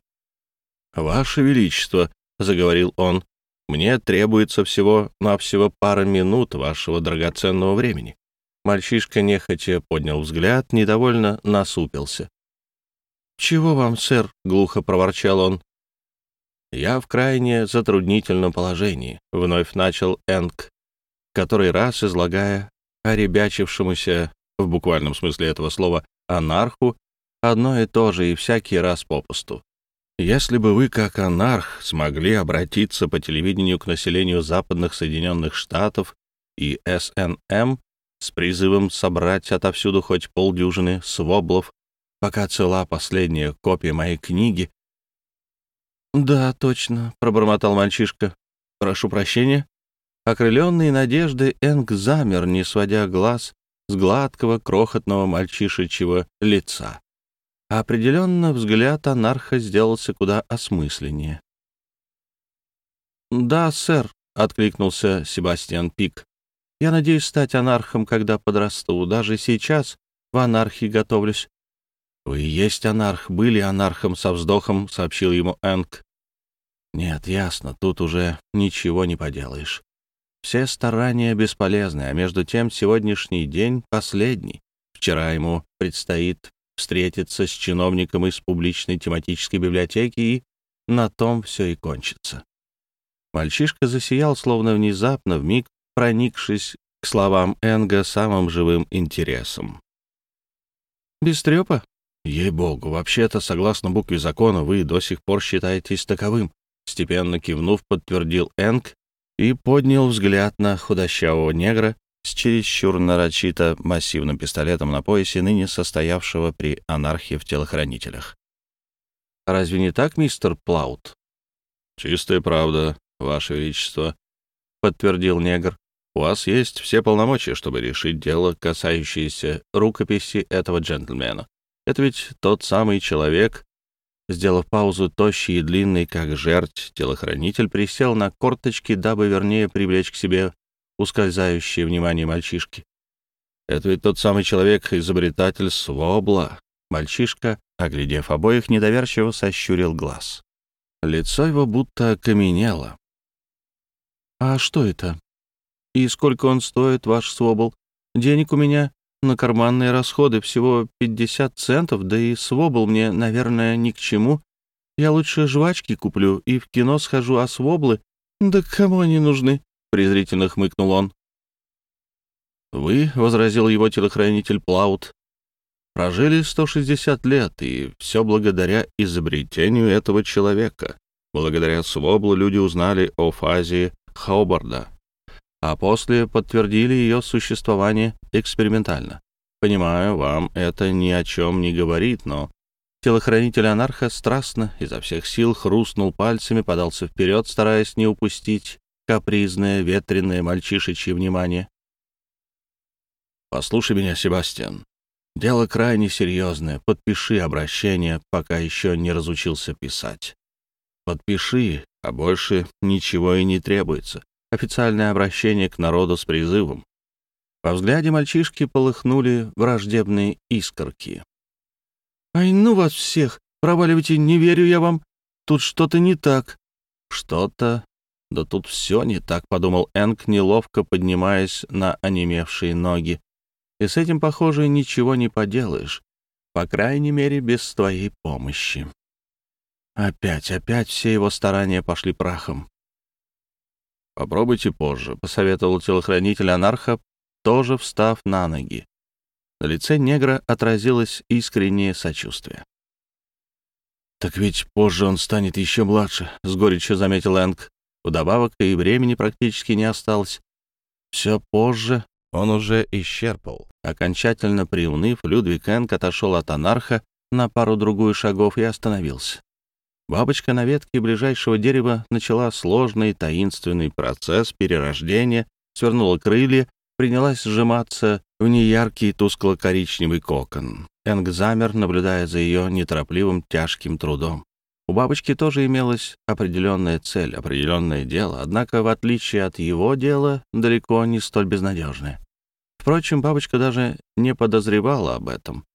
«Ваше Величество», — заговорил он, — «мне требуется всего-навсего пара минут вашего драгоценного времени». Мальчишка нехотя поднял взгляд, недовольно насупился. «Чего вам, сэр?» — глухо проворчал он. «Я в крайне затруднительном положении», — вновь начал Энг, который раз излагая о ребячившемуся, в буквальном смысле этого слова, анарху, одно и то же и всякий раз попусту. Если бы вы, как анарх, смогли обратиться по телевидению к населению западных Соединенных Штатов и СНМ с призывом собрать отовсюду хоть полдюжины своблов пока цела последняя копия моей книги. «Да, точно», — пробормотал мальчишка. «Прошу прощения». Окрыленный надеждой, Энг замер, не сводя глаз с гладкого, крохотного мальчишечьего лица. А определенно взгляд анарха сделался куда осмысленнее. «Да, сэр», — откликнулся Себастьян Пик. «Я надеюсь стать анархом, когда подрасту. Даже сейчас в анархии готовлюсь». «Вы и есть анарх, были анархом со вздохом», — сообщил ему Энг. «Нет, ясно, тут уже ничего не поделаешь. Все старания бесполезны, а между тем сегодняшний день последний. Вчера ему предстоит встретиться с чиновником из публичной тематической библиотеки, и на том все и кончится. Мальчишка засиял, словно внезапно, вмиг проникшись к словам Энга самым живым интересом. «Без трёпа? Ей-богу, вообще-то, согласно букве закона, вы до сих пор считаетесь таковым», степенно кивнув, подтвердил Энг и поднял взгляд на худощавого негра с чересчур нарочито массивным пистолетом на поясе, ныне состоявшего при анархии в телохранителях. «Разве не так, мистер Плаут?» «Чистая правда, Ваше Величество», — подтвердил негр. «У вас есть все полномочия, чтобы решить дело, касающееся рукописи этого джентльмена. Это ведь тот самый человек, Сделав паузу, тощий и длинный, как жерть, телохранитель присел на корточки, дабы вернее привлечь к себе ускользающее внимание мальчишки. «Это ведь тот самый человек, изобретатель Свобла». Мальчишка, оглядев обоих, недоверчиво сощурил глаз. Лицо его будто окаменело. «А что это? И сколько он стоит, ваш Свобл? Денег у меня на карманные расходы всего 50 центов, да и свобл мне, наверное, ни к чему. Я лучше жвачки куплю и в кино схожу, а своблы... Да кому они нужны?» — презрительно хмыкнул он. «Вы», — возразил его телохранитель Плаут, — «прожили 160 лет, и все благодаря изобретению этого человека. Благодаря своблу люди узнали о фазе Хаубарда, а после подтвердили ее существование экспериментально. Понимаю, вам это ни о чем не говорит, но телохранитель анарха страстно, изо всех сил хрустнул пальцами, подался вперед, стараясь не упустить капризное, ветреное мальчишечье внимание. «Послушай меня, Себастьян. Дело крайне серьезное. Подпиши обращение, пока еще не разучился писать. Подпиши, а больше ничего и не требуется официальное обращение к народу с призывом. Во взгляде мальчишки полыхнули враждебные искорки. «Ай, ну вас всех! Проваливайте, не верю я вам! Тут что-то не так!» «Что-то? Да тут все не так», — подумал Энк, неловко поднимаясь на онемевшие ноги. «И с этим, похоже, ничего не поделаешь. По крайней мере, без твоей помощи». Опять, опять все его старания пошли прахом. «Попробуйте позже», — посоветовал телохранитель анарха, тоже встав на ноги. На лице негра отразилось искреннее сочувствие. «Так ведь позже он станет еще младше», — с горечью заметил Энг. Вдобавок и времени практически не осталось. Все позже он уже исчерпал. Окончательно приуныв, Людвиг Энг отошел от анарха на пару-другую шагов и остановился. Бабочка на ветке ближайшего дерева начала сложный таинственный процесс перерождения, свернула крылья, принялась сжиматься в неяркий тускло-коричневый кокон. Энг замер, наблюдая за ее неторопливым тяжким трудом. У бабочки тоже имелась определенная цель, определенное дело, однако, в отличие от его дела, далеко не столь безнадежное. Впрочем, бабочка даже не подозревала об этом.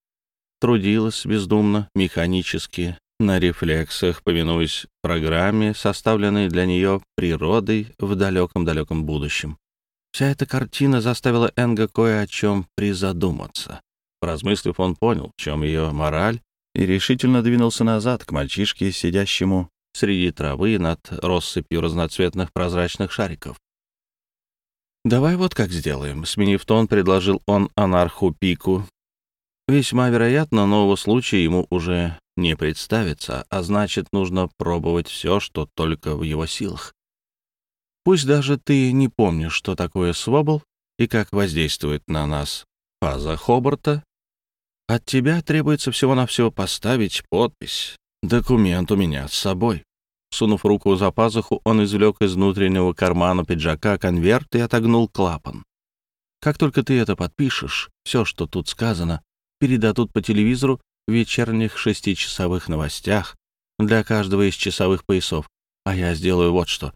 Трудилась бездумно, механически, на рефлексах, повинуясь программе, составленной для нее природой в далеком-далеком будущем. Вся эта картина заставила Энга кое о чем призадуматься. Размыслив, он понял, в чем ее мораль, и решительно двинулся назад к мальчишке, сидящему среди травы над россыпью разноцветных прозрачных шариков. «Давай вот как сделаем», — сменив тон, предложил он анарху Пику. Весьма вероятно, нового случая ему уже не представится, а значит, нужно пробовать все, что только в его силах. Пусть даже ты не помнишь, что такое свобол и как воздействует на нас фаза Хобарта, от тебя требуется всего-навсего поставить подпись. Документ у меня с собой. Сунув руку за пазуху, он извлек из внутреннего кармана пиджака конверт и отогнул клапан. «Как только ты это подпишешь, все, что тут сказано, передадут по телевизору вечерних шестичасовых новостях для каждого из часовых поясов. А я сделаю вот что.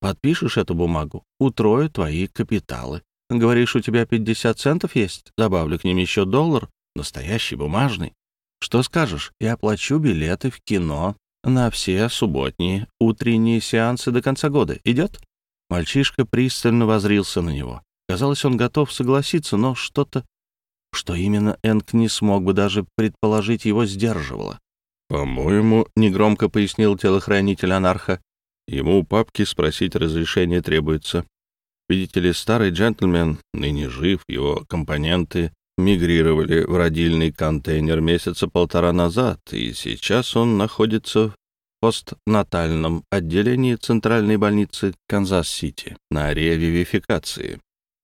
Подпишешь эту бумагу, утрою твои капиталы. Говоришь, у тебя 50 центов есть? Добавлю к ним еще доллар, настоящий, бумажный. Что скажешь? Я оплачу билеты в кино на все субботние утренние сеансы до конца года. Идет?» Мальчишка пристально возрился на него. Казалось, он готов согласиться, но что-то, что именно Энк не смог бы даже предположить, его сдерживало. «По-моему, — негромко пояснил телохранитель анарха, — ему у папки спросить разрешение требуется. Видите ли, старый джентльмен ныне жив, его компоненты мигрировали в родильный контейнер месяца полтора назад, и сейчас он находится в постнатальном отделении Центральной больницы Канзас-Сити на ревивификации.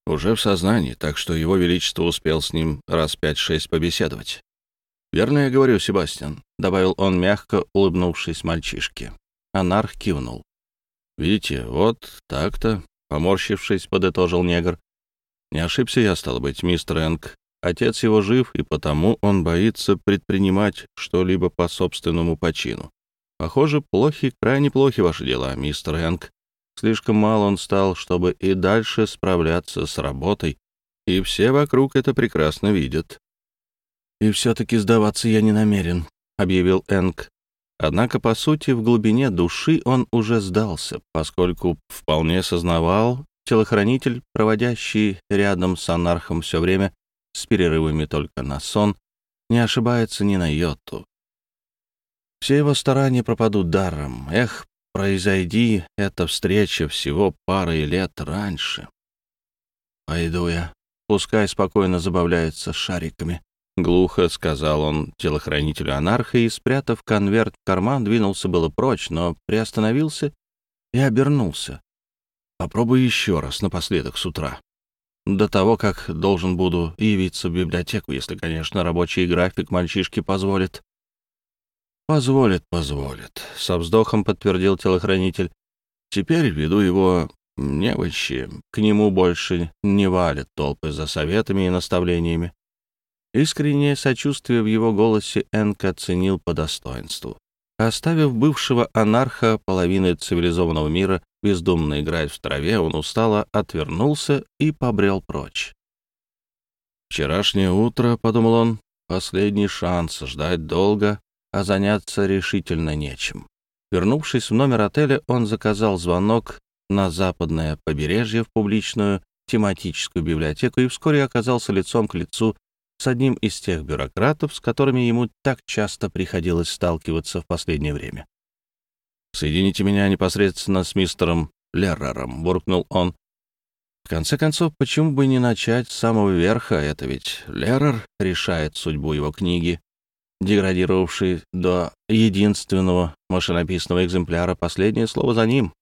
Уже в сознании, так что его величество успел с ним раз пять-шесть побеседовать. «Верно я говорю, Себастьян», — добавил он, мягко улыбнувшись мальчишке. Анарх кивнул. «Видите, вот так-то», — поморщившись, подытожил негр. «Не ошибся я, стало быть, мистер Энг. Отец его жив, и потому он боится предпринимать что-либо по собственному почину. Похоже, плохи, крайне плохи ваши дела, мистер Энг. Слишком мало он стал, чтобы и дальше справляться с работой, и все вокруг это прекрасно видят. «И все-таки сдаваться я не намерен», — объявил Энг. Однако, по сути, в глубине души он уже сдался, поскольку вполне сознавал телохранитель, проводящий рядом с анархом все время, с перерывами только на сон, не ошибается ни на йоту. Все его старания пропадут даром. Эх, произойди эта встреча всего парой лет раньше. Пойду я. Пускай спокойно забавляется шариками. Глухо сказал он телохранителю анарха и, спрятав конверт в карман, двинулся было прочь, но приостановился и обернулся. Попробуй еще раз напоследок с утра. До того, как должен буду явиться в библиотеку, если, конечно, рабочий график мальчишки позволит. «Позволит, позволит», — со вздохом подтвердил телохранитель. «Теперь, ввиду его невощи, к нему больше не валят толпы за советами и наставлениями. Искреннее сочувствие в его голосе Энк оценил по достоинству. Оставив бывшего анарха половины цивилизованного мира бездумно играть в траве, он устало отвернулся и побрел прочь. «Вчерашнее утро», — подумал он, — «последний шанс ждать долго, а заняться решительно нечем». Вернувшись в номер отеля, он заказал звонок на западное побережье в публичную тематическую библиотеку и вскоре оказался лицом к лицу с одним из тех бюрократов, с которыми ему так часто приходилось сталкиваться в последнее время. «Соедините меня непосредственно с мистером Леррером», — буркнул он. В конце концов, почему бы не начать с самого верха? Это ведь Леррер решает судьбу его книги, деградировавшей до единственного машинописного экземпляра. Последнее слово за ним.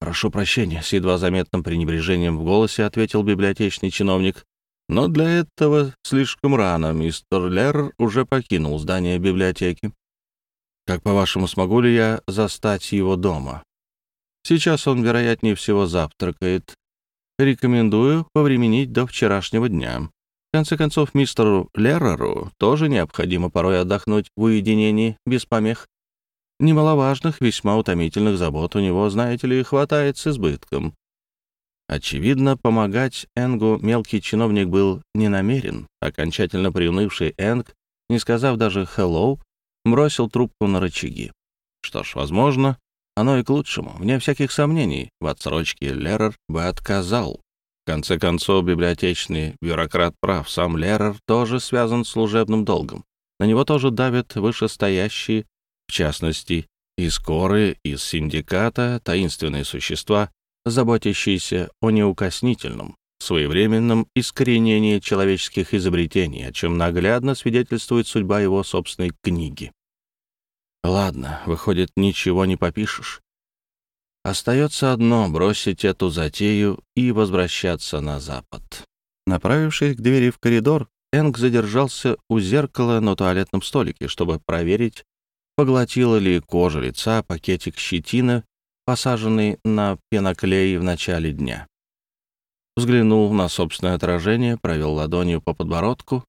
«Прошу прощения», — с едва заметным пренебрежением в голосе ответил библиотечный чиновник. Но для этого слишком рано. Мистер Лерр уже покинул здание библиотеки. Как, по-вашему, смогу ли я застать его дома? Сейчас он, вероятнее всего, завтракает. Рекомендую повременить до вчерашнего дня. Конце концов, мистеру Лерреру тоже необходимо порой отдохнуть в уединении, без помех. Немаловажных, весьма утомительных забот у него, знаете ли, хватает с избытком. Очевидно, помогать Энгу мелкий чиновник был не намерен. Окончательно приунывший Энг, не сказав даже «hello», бросил трубку на рычаги. Что ж, возможно, оно и к лучшему. Вне всяких сомнений, в отсрочке Лерер бы отказал. В конце концов, библиотечный бюрократ прав. Сам Лерер тоже связан с служебным долгом. На него тоже давят вышестоящие, в частности, из коры, из синдиката, таинственные существа, заботящийся о неукоснительном, своевременном искоренении человеческих изобретений, о чем наглядно свидетельствует судьба его собственной книги. Ладно, выходит, ничего не попишешь. Остается одно — бросить эту затею и возвращаться на запад. Направившись к двери в коридор, Энг задержался у зеркала на туалетном столике, чтобы проверить, поглотила ли кожа лица пакетик щетины, посаженный на пеноклей в начале дня. Взглянул на собственное отражение, провел ладонью по подбородку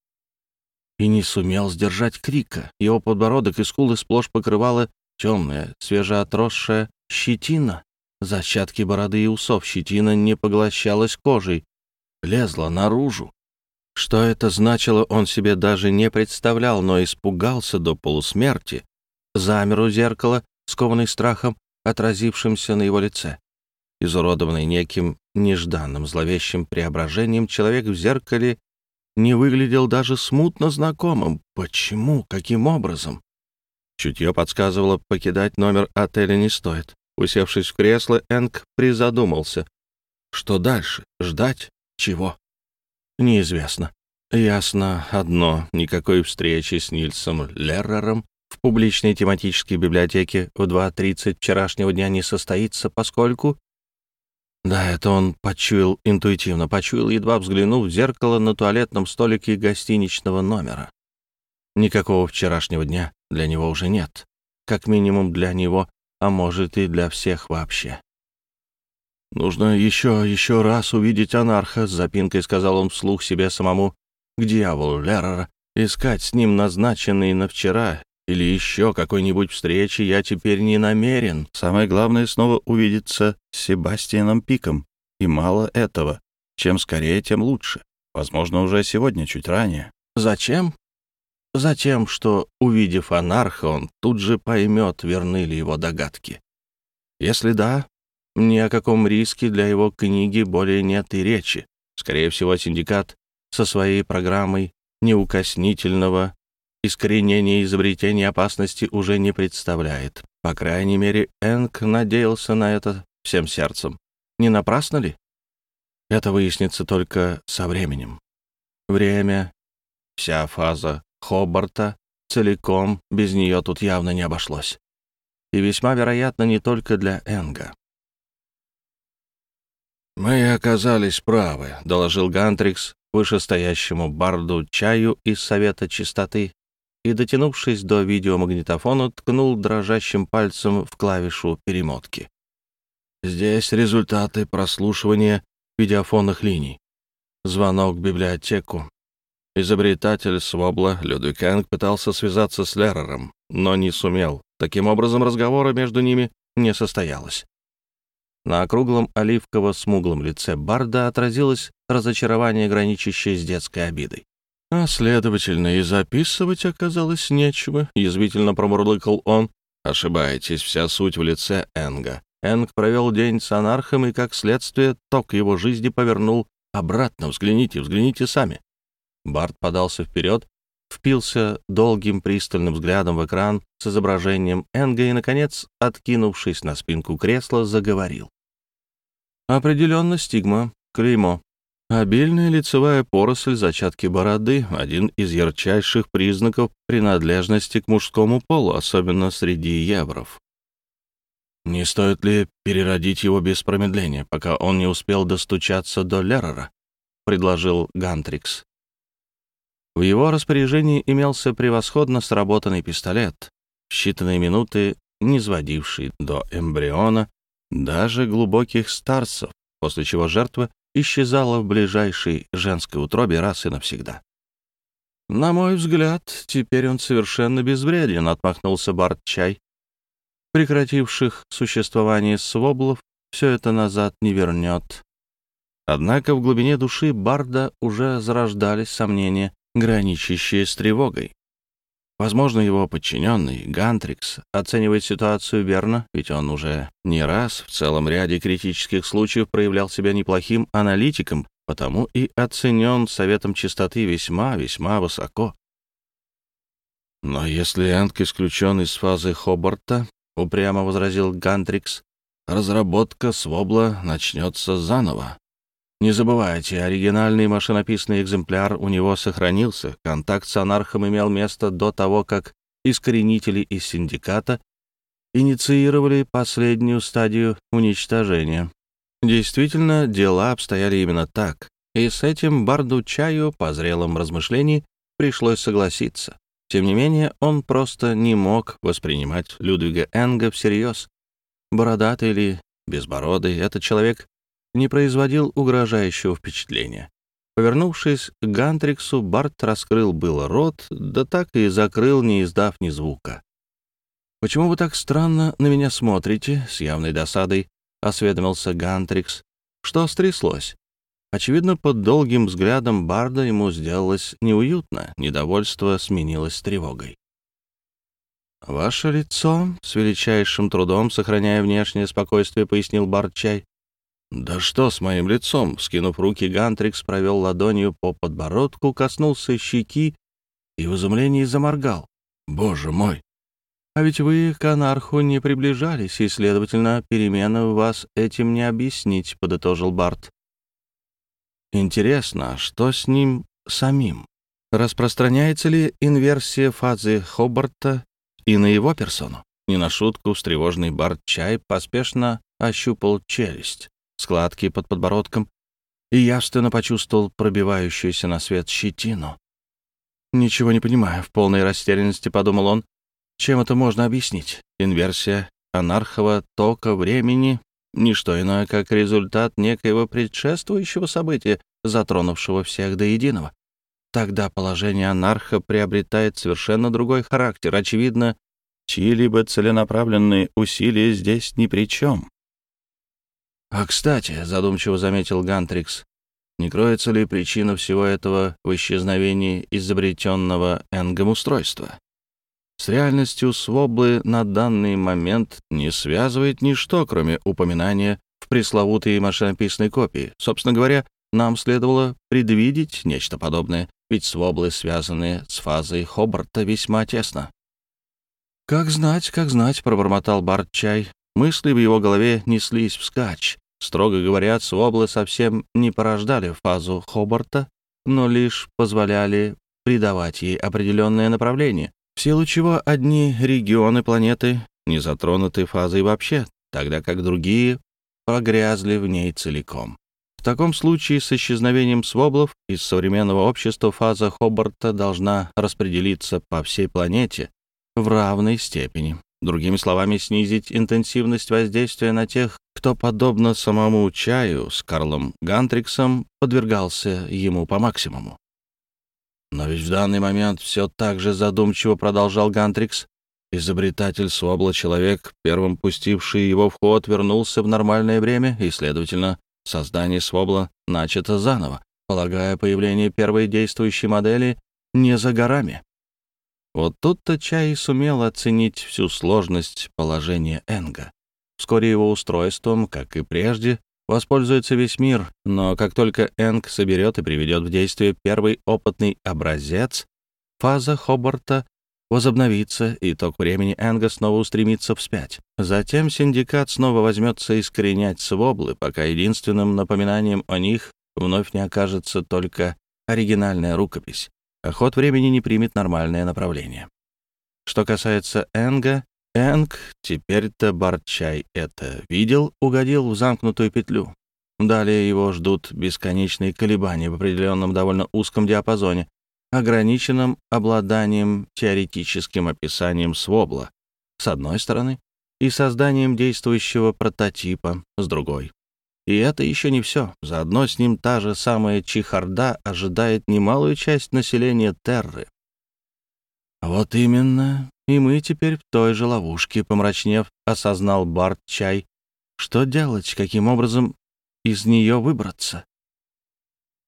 и не сумел сдержать крика. Его подбородок и скулы сплошь покрывала темная, свежеотросшая щетина. Зачатки бороды и усов щетина не поглощалась кожей, лезла наружу. Что это значило, он себе даже не представлял, но испугался до полусмерти. Замер у зеркала, скованный страхом, отразившимся на его лице. Изуродованный неким нежданным зловещим преображением, человек в зеркале не выглядел даже смутно знакомым. Почему? Каким образом? Чутье подсказывало, покидать номер отеля не стоит. Усевшись в кресло, Энк призадумался. Что дальше? Ждать? Чего? Неизвестно. Ясно одно — никакой встречи с Нильсом Леррером в публичной тематической библиотеке в 2.30 вчерашнего дня не состоится, поскольку... Да, это он почуял интуитивно, почуял, едва взглянув в зеркало на туалетном столике гостиничного номера. Никакого вчерашнего дня для него уже нет. Как минимум для него, а может и для всех вообще. «Нужно еще, еще раз увидеть анарха», — с запинкой сказал он вслух себе самому. «К дьяволу, Леррера, искать с ним назначенный на вчера или еще какой-нибудь встречи я теперь не намерен. Самое главное — снова увидеться с Себастьяном Пиком. И мало этого. Чем скорее, тем лучше. Возможно, уже сегодня, чуть ранее. Зачем? Затем, что, увидев анарха, он тут же поймет, верны ли его догадки. Если да, ни о каком риске для его книги более нет и речи. Скорее всего, синдикат со своей программой неукоснительного искоренения изобретения опасности уже не представляет. По крайней мере, Энк надеялся на это всем сердцем. Не напрасно ли? Это выяснится только со временем. Время, вся фаза Хобарта целиком, без нее тут явно не обошлось. И весьма вероятно не только для Энга. «Мы оказались правы», — доложил Гантрикс вышестоящему барду чаю из Совета Чистоты и, дотянувшись до видеомагнитофона, ткнул дрожащим пальцем в клавишу перемотки. «Здесь результаты прослушивания видеофонных линий. Звонок в библиотеку, Изобретатель Свобла Людвиг Энг пытался связаться с Лерером, но не сумел. Таким образом, разговора между ними не состоялось. На округлом оливково-смуглом лице Барда отразилось разочарование, граничащее с детской обидой. А, следовательно, и записывать оказалось нечего, — язвительно промурлыкал он. Ошибаетесь, вся суть в лице Энга. Энг провел день с анархом, и, как следствие, ток его жизни повернул обратно. Взгляните, взгляните сами. Барт подался вперед, впился долгим пристальным взглядом в экран с изображением Энга и, наконец, откинувшись на спинку кресла, заговорил. «Определенно стигма, клеймо. Обильная лицевая поросль, зачатки бороды — один из ярчайших признаков принадлежности к мужскому полу, особенно среди евров. Не стоит ли переродить его без промедления, пока он не успел достучаться до Леррера?» — предложил Гантрикс. В его распоряжении имелся превосходно сработанный пистолет, считанные минуты не сводивший до эмбриона даже глубоких старцев, после чего жертва исчезала в ближайшей женской утробе раз и навсегда. «На мой взгляд, теперь он совершенно безвреден», — отмахнулся Барт Чай. «Прекративших существование своблов все это назад не вернет». Однако в глубине души Барда уже зарождались сомнения, граничащее с тревогой. Возможно, его подчиненный, Гантрикс, оценивает ситуацию верно, ведь он уже не раз в целом ряде критических случаев проявлял себя неплохим аналитиком, потому и оценен Советом Чистоты весьма-весьма высоко. Но если Энк исключен из фазы Хобарта, упрямо возразил Гантрикс, разработка Свобла начнется заново. Не забывайте, оригинальный машинописный экземпляр у него сохранился. Контакт с анархом имел место до того, как искоренители из синдиката инициировали последнюю стадию уничтожения. Действительно, дела обстояли именно так, и с этим Барду Чаю по зрелом размышлении пришлось согласиться. Тем не менее, он просто не мог воспринимать Людвига Энга всерьез. Бородатый или безбородый, этот человек не производил угрожающего впечатления. Повернувшись к Гантриксу, Барт раскрыл было рот, да так и закрыл, не издав ни звука. «Почему вы так странно на меня смотрите?» — с явной досадой осведомился Гантрикс. «Что стряслось?» Очевидно, под долгим взглядом Барда ему сделалось неуютно, недовольство сменилось тревогой. «Ваше лицо», — с величайшим трудом, сохраняя внешнее спокойствие, пояснил Бардчай. «Да что с моим лицом?» — скинув руки, Гантрикс провел ладонью по подбородку, коснулся щеки и в изумлении заморгал. «Боже мой! А ведь вы к анарху не приближались, и, следовательно, перемены вас этим не объяснить», — подытожил Барт. Интересно, что с ним самим? Распространяется ли инверсия фазы Хобарта и на его персону? Не на шутку встревоженный Барт Чай поспешно ощупал челюсть, складки под подбородком и явственно почувствовал пробивающуюся на свет щетину. «Ничего не понимаю», — в полной растерянности подумал он. «Чем это можно объяснить? Инверсия анархового тока времени не что иное, как результат некоего предшествующего события, затронувшего всех до единого. Тогда положение анарха приобретает совершенно другой характер. Очевидно, чьи-либо целенаправленные усилия здесь ни при чем. «А, кстати», — задумчиво заметил Гантрикс, «не кроется ли причина всего этого в исчезновении изобретенного Энгом устройства?» С реальностью Своблы на данный момент не связывает ничто, кроме упоминания в пресловутой машинописной копии. Собственно говоря, нам следовало предвидеть нечто подобное, ведь Своблы, связанные с фазой Хобарта, весьма тесно. «Как знать, как знать», — пробормотал Барт Чай. Мысли в его голове неслись вскачь. Строго говоря, Своблы совсем не порождали фазу Хобарта, но лишь позволяли придавать ей определенное направление, в силу чего одни регионы планеты не затронуты фазой вообще, тогда как другие погрязли в ней целиком. В таком случае с исчезновением своблов из современного общества фаза Хобарта должна распределиться по всей планете в равной степени. Другими словами, снизить интенсивность воздействия на тех, кто, подобно самому чаю с Карлом Гантриксом, подвергался ему по максимуму. Но ведь в данный момент все так же задумчиво продолжал Гантрикс. Изобретатель Свобла, человек, первым пустивший его в ход, вернулся в нормальное время, и, следовательно, создание Свобла начато заново, полагая появление первой действующей модели не за горами. Вот тут-то Чай сумел оценить всю сложность положения Энга. Вскоре его устройством, как и прежде, воспользуется весь мир, но как только Энг соберет и приведет в действие первый опытный образец, фаза Хобарта возобновится, и ток времени Энга снова устремится вспять. Затем синдикат снова возьмется искоренять своблы, пока единственным напоминанием о них вновь не окажется только оригинальная рукопись, ход времени не примет нормальное направление. Что касается Энга, Энг, теперь-то Барчай это видел, угодил в замкнутую петлю. Далее его ждут бесконечные колебания в определенном довольно узком диапазоне, ограниченном обладанием теоретическим описанием свобла, с одной стороны, и созданием действующего прототипа, с другой. И это еще не все. Заодно с ним та же самая чехарда ожидает немалую часть населения Терры. Вот именно, и мы теперь в той же ловушке, помрачнев, осознал Барт Чай. Что делать, каким образом из нее выбраться?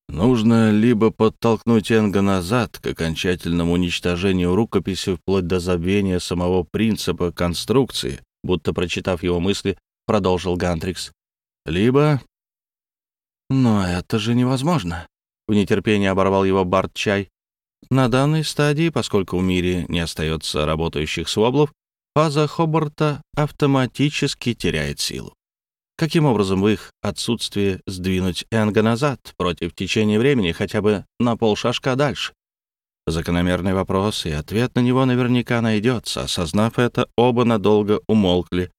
Нужно либо подтолкнуть Энга назад к окончательному уничтожению рукописи вплоть до забвения самого принципа конструкции, будто прочитав его мысли, продолжил Гантрикс. Либо... Но это же невозможно. В нетерпении оборвал его Барт Чай. На данной стадии, поскольку в мире не остается работающих своблов, фаза Хобарта автоматически теряет силу. Каким образом в их отсутствие сдвинуть Энга назад против течения времени хотя бы на полшажка дальше? Закономерный вопрос, и ответ на него наверняка найдется. Осознав это, оба надолго умолкли.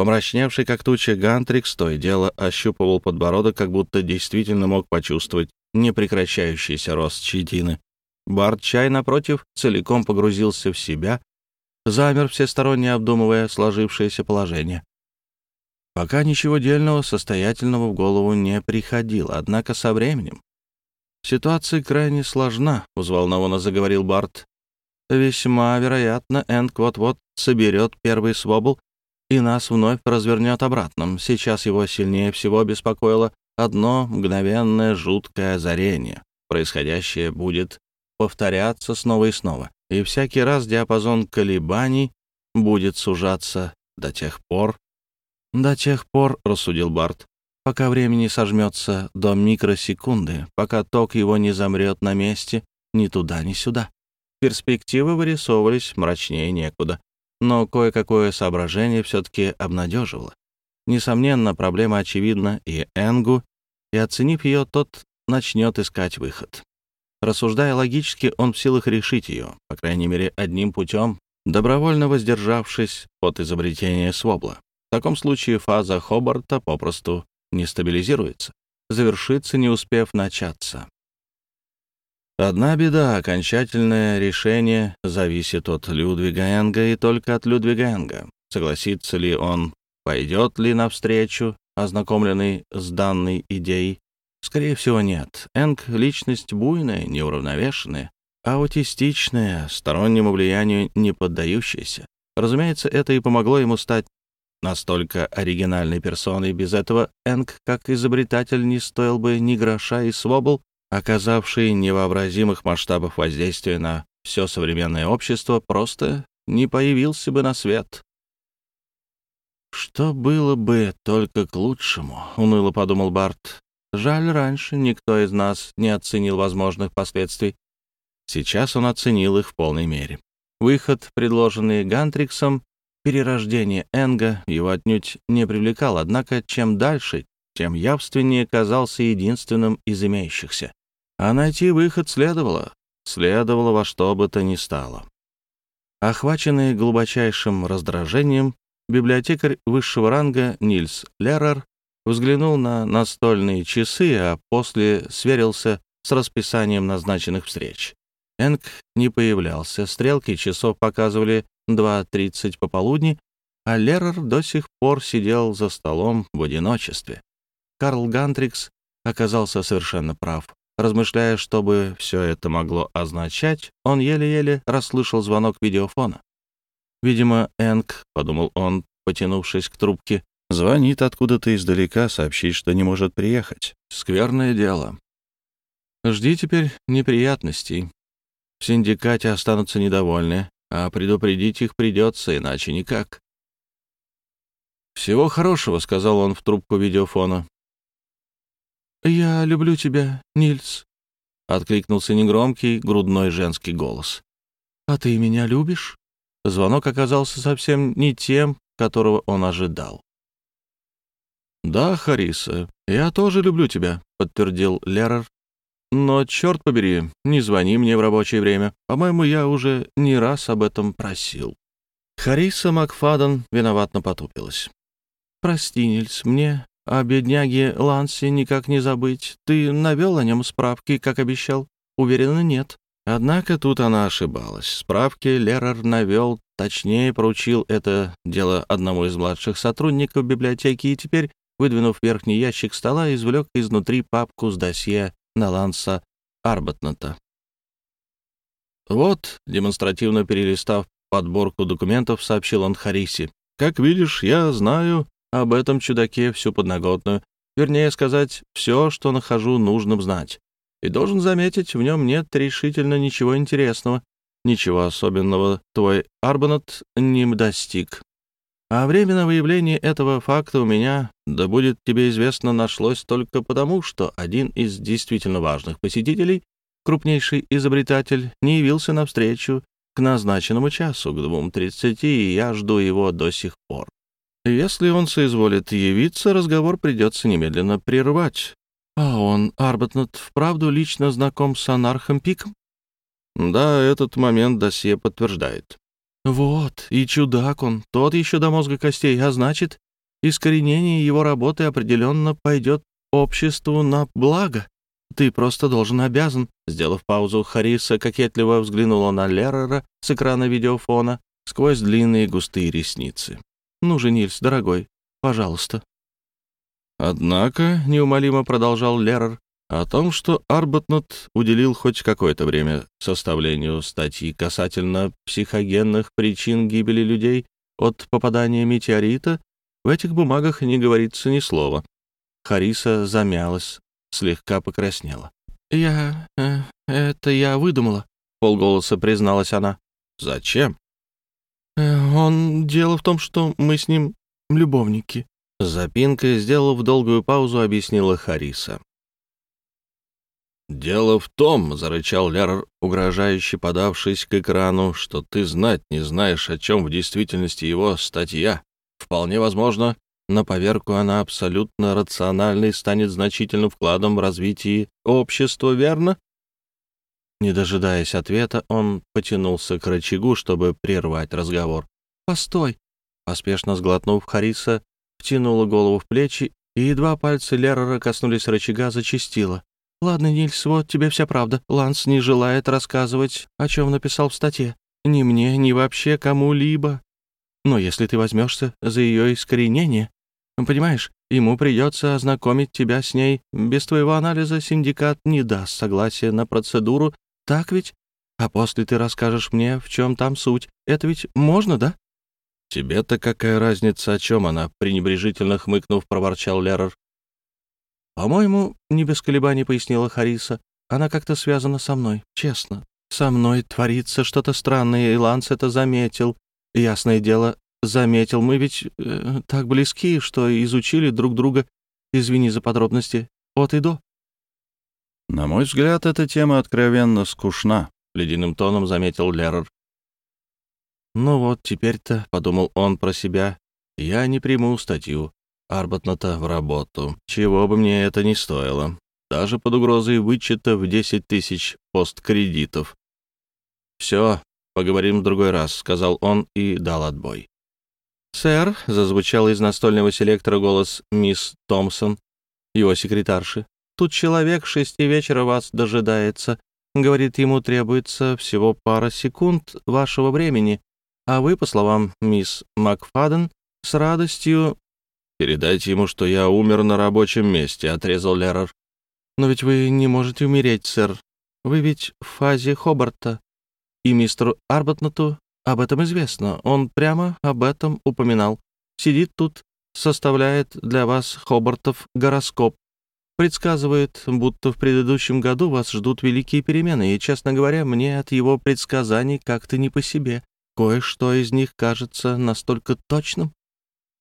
Помрачневший, как туча, Гантрикс то и дело ощупывал подбородок, как будто действительно мог почувствовать непрекращающийся рост щетины. Барт Чай, напротив, целиком погрузился в себя, замер всесторонне обдумывая сложившееся положение. Пока ничего дельного, состоятельного в голову не приходило, однако со временем. «Ситуация крайне сложна», — взволнованно заговорил Барт. «Весьма вероятно, Энк вот-вот соберет первый свобл и нас вновь развернет обратно. Сейчас его сильнее всего беспокоило одно мгновенное жуткое озарение. Происходящее будет повторяться снова и снова, и всякий раз диапазон колебаний будет сужаться до тех пор, до тех пор, — рассудил Барт, — пока времени сожмется до микросекунды, пока ток его не замрет на месте ни туда, ни сюда. Перспективы вырисовывались мрачнее некуда но кое-какое соображение все-таки обнадеживало. Несомненно, проблема очевидна и Энгу, и, оценив ее, тот начнет искать выход. Рассуждая логически, он в силах решить ее, по крайней мере, одним путем, добровольно воздержавшись от изобретения свобла. В таком случае фаза Хобарта попросту не стабилизируется, завершится, не успев начаться. Одна беда — окончательное решение зависит от Людвига Энга и только от Людвига Энга. Согласится ли он, пойдет ли навстречу, ознакомленный с данной идеей? Скорее всего, нет. Энг — личность буйная, неуравновешенная, аутистичная, стороннему влиянию не поддающаяся. Разумеется, это и помогло ему стать настолько оригинальной персоной. Без этого Энг, как изобретатель, не стоил бы ни гроша и свобл, оказавший невообразимых масштабов воздействия на все современное общество, просто не появился бы на свет. «Что было бы только к лучшему», — уныло подумал Барт. «Жаль, раньше никто из нас не оценил возможных последствий. Сейчас он оценил их в полной мере. Выход, предложенный Гантриксом, перерождение Энга, его отнюдь не привлекал, однако чем дальше, тем явственнее казался единственным из имеющихся. А найти выход следовало, следовало во что бы то ни стало. Охваченный глубочайшим раздражением, библиотекарь высшего ранга Нильс Леррер взглянул на настольные часы, а после сверился с расписанием назначенных встреч. Энк не появлялся, стрелки часов показывали 2.30 пополудни, а Леррер до сих пор сидел за столом в одиночестве. Карл Гантрикс оказался совершенно прав. Размышляя, что бы все это могло означать, он еле-еле расслышал звонок видеофона. «Видимо, Энк», — подумал он, потянувшись к трубке, — «звонит откуда-то издалека, сообщить, что не может приехать. Скверное дело. Жди теперь неприятностей. В синдикате останутся недовольны, а предупредить их придется, иначе никак». «Всего хорошего», — сказал он в трубку видеофона. «Я люблю тебя, Нильс», — откликнулся негромкий грудной женский голос. «А ты меня любишь?» Звонок оказался совсем не тем, которого он ожидал. «Да, Хариса, я тоже люблю тебя», — подтвердил Лерер. «Но, черт побери, не звони мне в рабочее время. По-моему, я уже не раз об этом просил». Хариса Макфаден виноватно потупилась. «Прости, Нильс, мне о бедняге Лансе никак не забыть. Ты навел о нем справки, как обещал? Уверена, нет. Однако тут она ошибалась. Справки Лерер навел, точнее, поручил это дело одному из младших сотрудников библиотеки и теперь, выдвинув верхний ящик стола, извлек изнутри папку с досье на Ланса Арбатната. «Вот», — демонстративно перелистав подборку документов, сообщил он Хариси, «как видишь, я знаю об этом чудаке всю подноготную, вернее сказать, все, что нахожу нужным знать. И должен заметить, в нем нет решительно ничего интересного, ничего особенного твой Арбанат не достиг. А время на выявление этого факта у меня, да будет тебе известно, нашлось только потому, что один из действительно важных посетителей, крупнейший изобретатель, не явился навстречу к назначенному часу, к 2.30, и я жду его до сих пор. Если он соизволит явиться, разговор придется немедленно прервать. А он, Арбатнет, вправду лично знаком с анархом Пиком? Да, этот момент досье подтверждает. Вот, и чудак он, тот еще до мозга костей, а значит, искоренение его работы определенно пойдет обществу на благо. Ты просто должен обязан». Сделав паузу, Хариса кокетливо взглянула на Леррера с экрана видеофона сквозь длинные густые ресницы. «Ну же, Нильс, дорогой, пожалуйста». Однако, неумолимо продолжал Леррер, о том, что Арбатнот уделил хоть какое-то время составлению статьи касательно психогенных причин гибели людей от попадания метеорита, в этих бумагах не говорится ни слова. Хариса замялась, слегка покраснела. «Я... Э, это я выдумала», — полголоса призналась она. «Зачем?» Э, «Он... Дело в том, что мы с ним любовники», — запинкой, сделав долгую паузу, объяснила Хариса. «Дело в том», — зарычал Лерр, угрожающе подавшись к экрану, «что ты знать не знаешь, о чем в действительности его статья. Вполне возможно, на поверку она абсолютно рациональной станет значительным вкладом в развитие общества, верно?» Не дожидаясь ответа, он потянулся к рычагу, чтобы прервать разговор. «Постой!» Поспешно сглотнув, Хариса втянула голову в плечи, и едва пальцы Леррера коснулись рычага, зачастила. «Ладно, Нильс, вот тебе вся правда. Ланс не желает рассказывать, о чем написал в статье. Ни мне, ни вообще кому-либо. Но если ты возьмешься за ее искоренение, понимаешь, ему придется ознакомить тебя с ней. Без твоего анализа синдикат не даст согласия на процедуру, так ведь? А после ты расскажешь мне, в чем там суть. Это ведь можно, да?» «Тебе-то какая разница, о чем она?» — пренебрежительно хмыкнув, проворчал Лерер. «По-моему, не без колебаний пояснила Хариса, она как-то связана со мной, честно. Со мной творится что-то странное, и Ланс это заметил. Ясное дело, заметил. Мы ведь э, так близки, что изучили друг друга, извини за подробности, от и до». «На мой взгляд, эта тема откровенно скучна», — ледяным тоном заметил Лерер. «Ну вот, теперь-то», — подумал он про себя, — «я не приму статью. Арбатната в работу, чего бы мне это ни стоило, даже под угрозой вычета в 10 тысяч посткредитов. «Все, поговорим в другой раз», — сказал он и дал отбой. «Сэр», — зазвучал из настольного селектора голос мисс Томпсон, его секретарши, «тут человек шести вечера вас дожидается. Говорит, ему требуется всего пара секунд вашего времени, а вы, по словам мисс Макфаден, с радостью «Передайте ему, что я умер на рабочем месте», — отрезал Леррер. «Но ведь вы не можете умереть, сэр. Вы ведь в фазе Хобарта. И мистеру Арбатнату об этом известно. Он прямо об этом упоминал. Сидит тут, составляет для вас Хобартов гороскоп. Предсказывает, будто в предыдущем году вас ждут великие перемены, и, честно говоря, мне от его предсказаний как-то не по себе. Кое-что из них кажется настолько точным,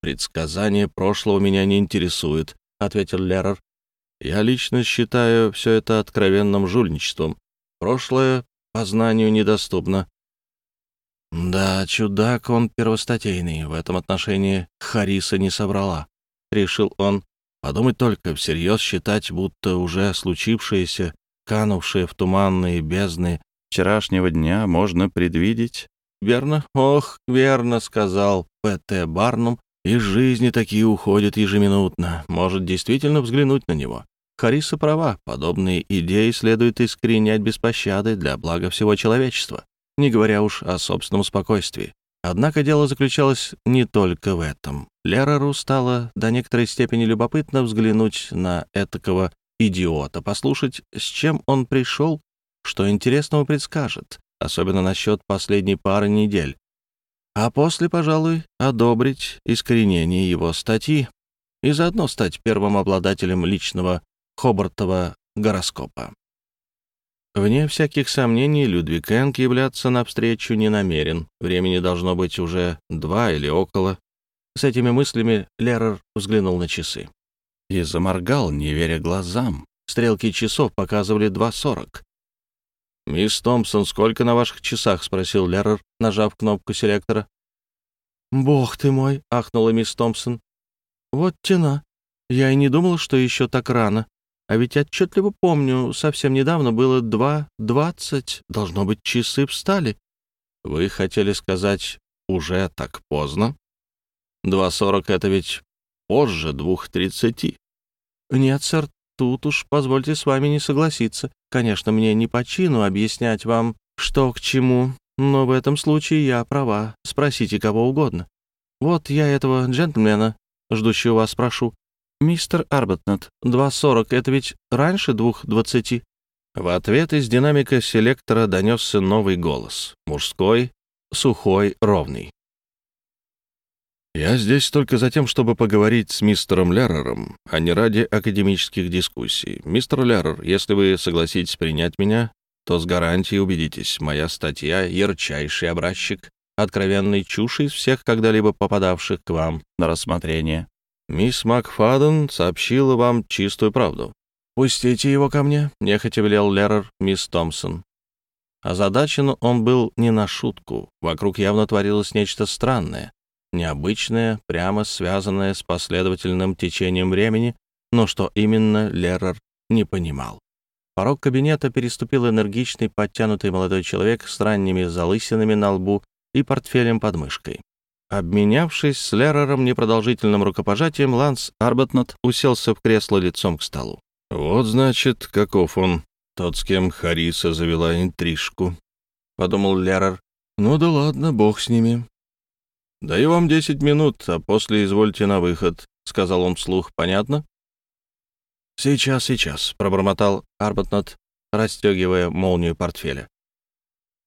«Предсказание прошлого меня не интересует», — ответил Лерер. «Я лично считаю все это откровенным жульничеством. Прошлое познанию недоступно». «Да, чудак он первостатейный. В этом отношении Хариса не собрала», — решил он. Подумать только, всерьез считать, будто уже случившееся, канувшее в туманные бездны вчерашнего дня можно предвидеть. «Верно? Ох, верно», — сказал П.Т. Барнум, из жизни такие уходят ежеминутно. Может действительно взглянуть на него. Хариса права, подобные идеи следует искоренять без пощады для блага всего человечества, не говоря уж о собственном спокойствии. Однако дело заключалось не только в этом. Лерару стало до некоторой степени любопытно взглянуть на этакого идиота, послушать, с чем он пришел, что интересного предскажет, особенно насчет последней пары недель, а после, пожалуй, одобрить искоренение его статьи и заодно стать первым обладателем личного Хобартова гороскопа. Вне всяких сомнений, Людвиг Энг являться навстречу не намерен. Времени должно быть уже два или около. С этими мыслями Лерер взглянул на часы. И заморгал, не веря глазам. Стрелки часов показывали 2.40. «Мисс Томпсон, сколько на ваших часах?» — спросил Леррер, нажав кнопку селектора. «Бог ты мой!» — ахнула мисс Томпсон. «Вот тена. Я и не думала, что еще так рано. А ведь отчетливо помню, совсем недавно было два двадцать. Должно быть, часы встали». «Вы хотели сказать, уже так поздно? Два сорок — это ведь позже двух тридцати». «Нет, сэр, тут уж позвольте с вами не согласиться. Конечно, мне не по чину объяснять вам, что к чему, но в этом случае я права. Спросите кого угодно. Вот я этого джентльмена, ждущего вас, спрошу. «Мистер Арбатнет, 2.40 — это ведь раньше двух двадцати?» В ответ из динамика селектора донесся новый голос. Мужской, сухой, ровный. «Я здесь только за тем, чтобы поговорить с мистером Леррером, а не ради академических дискуссий. Мистер Леррер, если вы согласитесь принять меня, то с гарантией убедитесь, моя статья — ярчайший образчик откровенной чуши из всех когда-либо попадавших к вам на рассмотрение. Мисс Макфаден сообщила вам чистую правду. «Пустите его ко мне», — нехотя велел Леррер мисс Томпсон. Озадачен он был не на шутку. Вокруг явно творилось нечто странное необычное, прямо связанное с последовательным течением времени, но что именно Леррер не понимал. Порог кабинета переступил энергичный, подтянутый молодой человек с ранними залысинами на лбу и портфелем под мышкой. Обменявшись с Леррером непродолжительным рукопожатием, Ланс Арбатнот уселся в кресло лицом к столу. «Вот, значит, каков он, тот, с кем Хариса завела интрижку», — подумал Леррер. «Ну да ладно, бог с ними. «Даю вам десять минут, а после извольте на выход», — сказал он вслух. «Понятно?» «Сейчас, сейчас», — пробормотал Арбатнот, расстегивая молнию портфеля.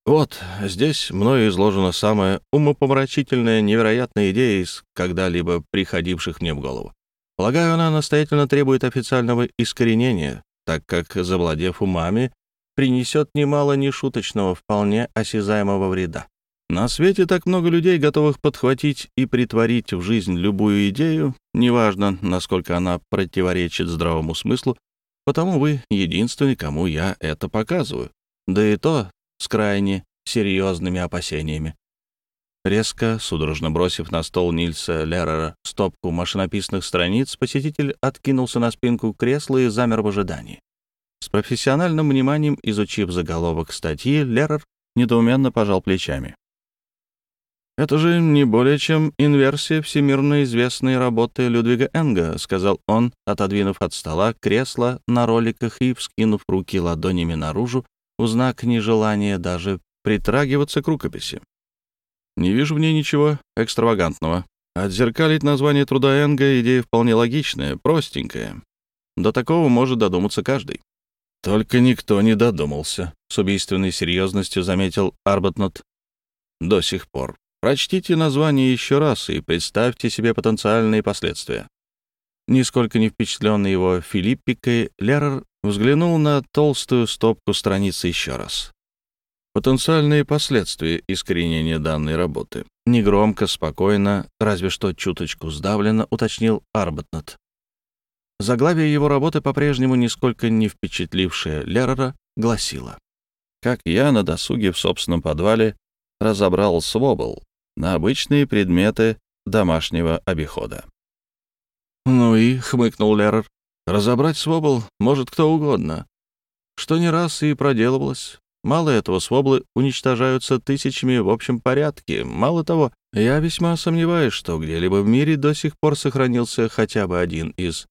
«Вот, здесь мною изложена самая умопомрачительная, невероятная идея из когда-либо приходивших мне в голову. Полагаю, она настоятельно требует официального искоренения, так как, завладев умами, принесет немало нешуточного, вполне осязаемого вреда. На свете так много людей, готовых подхватить и притворить в жизнь любую идею, неважно, насколько она противоречит здравому смыслу, потому вы единственный, кому я это показываю. Да и то с крайне серьезными опасениями. Резко, судорожно бросив на стол Нильса Леррера стопку машинописных страниц, посетитель откинулся на спинку кресла и замер в ожидании. С профессиональным вниманием изучив заголовок статьи, Леррер недоуменно пожал плечами. «Это же не более чем инверсия всемирно известной работы Людвига Энга», сказал он, отодвинув от стола кресло на роликах и вскинув руки ладонями наружу в знак нежелания даже притрагиваться к рукописи. «Не вижу в ней ничего экстравагантного. Отзеркалить название труда Энга — идея вполне логичная, простенькая. До такого может додуматься каждый». «Только никто не додумался», — с убийственной серьезностью заметил Арбатнот. «До сих пор. Прочтите название еще раз и представьте себе потенциальные последствия. Нисколько не впечатленный его Филиппикой, Лерер взглянул на толстую стопку страниц еще раз. Потенциальные последствия искоренения данной работы. Негромко, спокойно, разве что чуточку сдавленно, уточнил Арбатнот. Заглавие его работы, по-прежнему нисколько не впечатлившее Лерера, гласило «Как я на досуге в собственном подвале разобрал свобл, на обычные предметы домашнего обихода. «Ну и», — хмыкнул Лерер, — «разобрать свобл может кто угодно, что не раз и проделывалось. Мало этого, своблы уничтожаются тысячами в общем порядке. Мало того, я весьма сомневаюсь, что где-либо в мире до сих пор сохранился хотя бы один из...»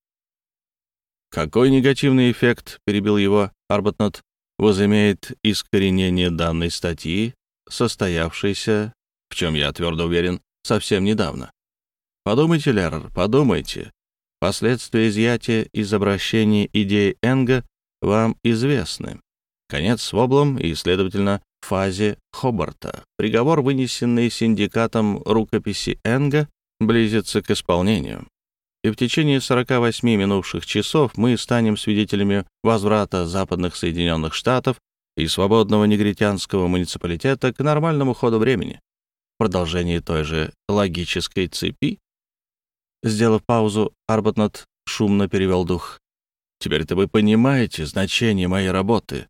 «Какой негативный эффект, — перебил его Арбатнот, — возымеет искоренение данной статьи, состоявшейся в чем я твердо уверен, совсем недавно. Подумайте, Лерр, подумайте. Последствия изъятия из обращения идей Энга вам известны. Конец с воблом и, следовательно, фазе Хобарта. Приговор, вынесенный синдикатом рукописи Энга, близится к исполнению. И в течение 48 минувших часов мы станем свидетелями возврата западных Соединенных Штатов и свободного негритянского муниципалитета к нормальному ходу времени продолжении той же логической цепи. Сделав паузу, Арбатнот шумно перевел дух. «Теперь-то вы понимаете значение моей работы.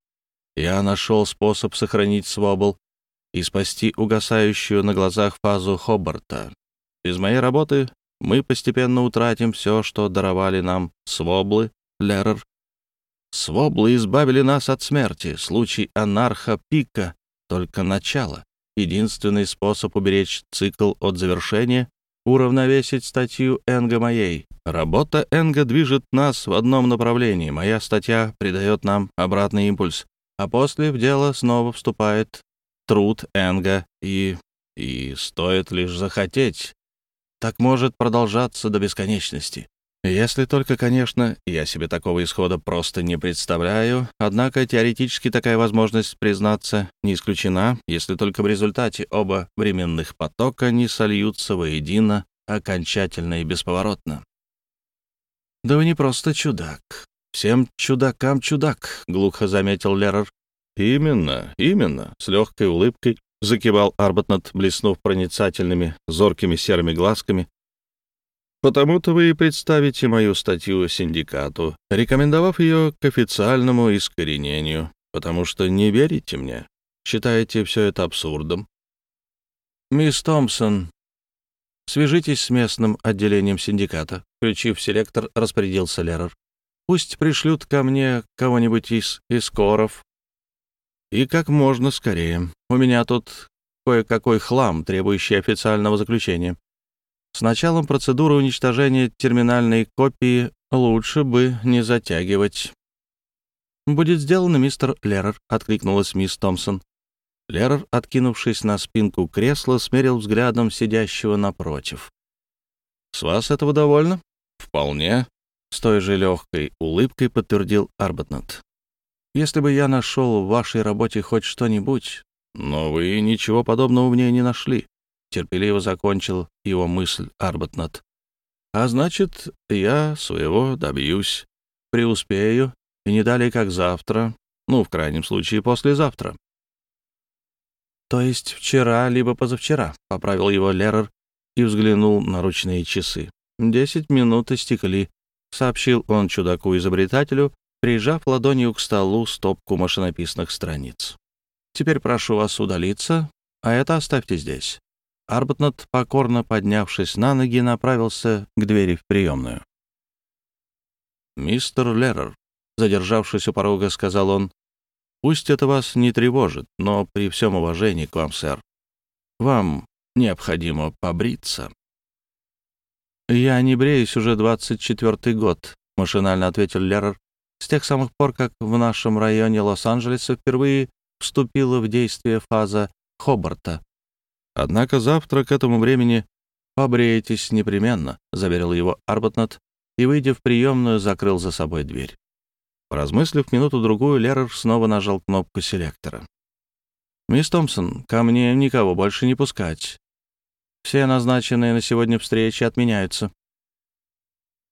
Я нашел способ сохранить свобл и спасти угасающую на глазах фазу Хобарта. Без моей работы мы постепенно утратим все, что даровали нам своблы, Лерер. Своблы избавили нас от смерти. Случай анарха Пика — только начало. Единственный способ уберечь цикл от завершения уравновесить статью Энга моей. Работа Энга движет нас в одном направлении. Моя статья придает нам обратный импульс, а после в дело снова вступает труд Энга, и... и стоит лишь захотеть. Так может продолжаться до бесконечности. Если только, конечно, я себе такого исхода просто не представляю, однако теоретически такая возможность признаться не исключена, если только в результате оба временных потока не сольются воедино окончательно и бесповоротно. «Да вы не просто чудак. Всем чудакам чудак», — глухо заметил Лерер. «Именно, именно», — с легкой улыбкой закивал Арбатнат, блеснув проницательными, зоркими серыми глазками, Потому-то вы и представите мою статью синдикату, рекомендовав ее к официальному искоренению, потому что не верите мне, считаете все это абсурдом. Мисс Томпсон, свяжитесь с местным отделением синдиката, включив селектор, распорядился Лерер. Пусть пришлют ко мне кого-нибудь из искоров. И как можно скорее. У меня тут кое-какой хлам, требующий официального заключения. С началом процедуры уничтожения терминальной копии лучше бы не затягивать. «Будет сделано, мистер Лерер», — откликнулась мисс Томпсон. Лерер, откинувшись на спинку кресла, смерил взглядом сидящего напротив. «С вас этого довольно?» «Вполне», — с той же легкой улыбкой подтвердил Арбатнет. «Если бы я нашел в вашей работе хоть что-нибудь, но вы ничего подобного в ней не нашли терпеливо закончил его мысль Арбатнат. А значит, я своего добьюсь, преуспею, и не далее, как завтра, ну, в крайнем случае, послезавтра. То есть вчера, либо позавчера, — поправил его Лерер и взглянул на ручные часы. Десять минут истекли, — сообщил он чудаку-изобретателю, прижав ладонью к столу стопку машинописных страниц. «Теперь прошу вас удалиться, а это оставьте здесь. Арбатнот, покорно поднявшись на ноги, направился к двери в приемную. «Мистер Леррер», задержавшись у порога, сказал он, «пусть это вас не тревожит, но при всем уважении к вам, сэр, вам необходимо побриться». «Я не бреюсь уже двадцать четвертый год», — машинально ответил Леррер, «с тех самых пор, как в нашем районе Лос-Анджелеса впервые вступила в действие фаза Хобарта, Однако завтра к этому времени побреетесь непременно», — заверил его Арбатнат и, выйдя в приемную, закрыл за собой дверь. Поразмыслив минуту-другую, Лерер снова нажал кнопку селектора. «Мисс Томпсон, ко мне никого больше не пускать. Все назначенные на сегодня встречи отменяются».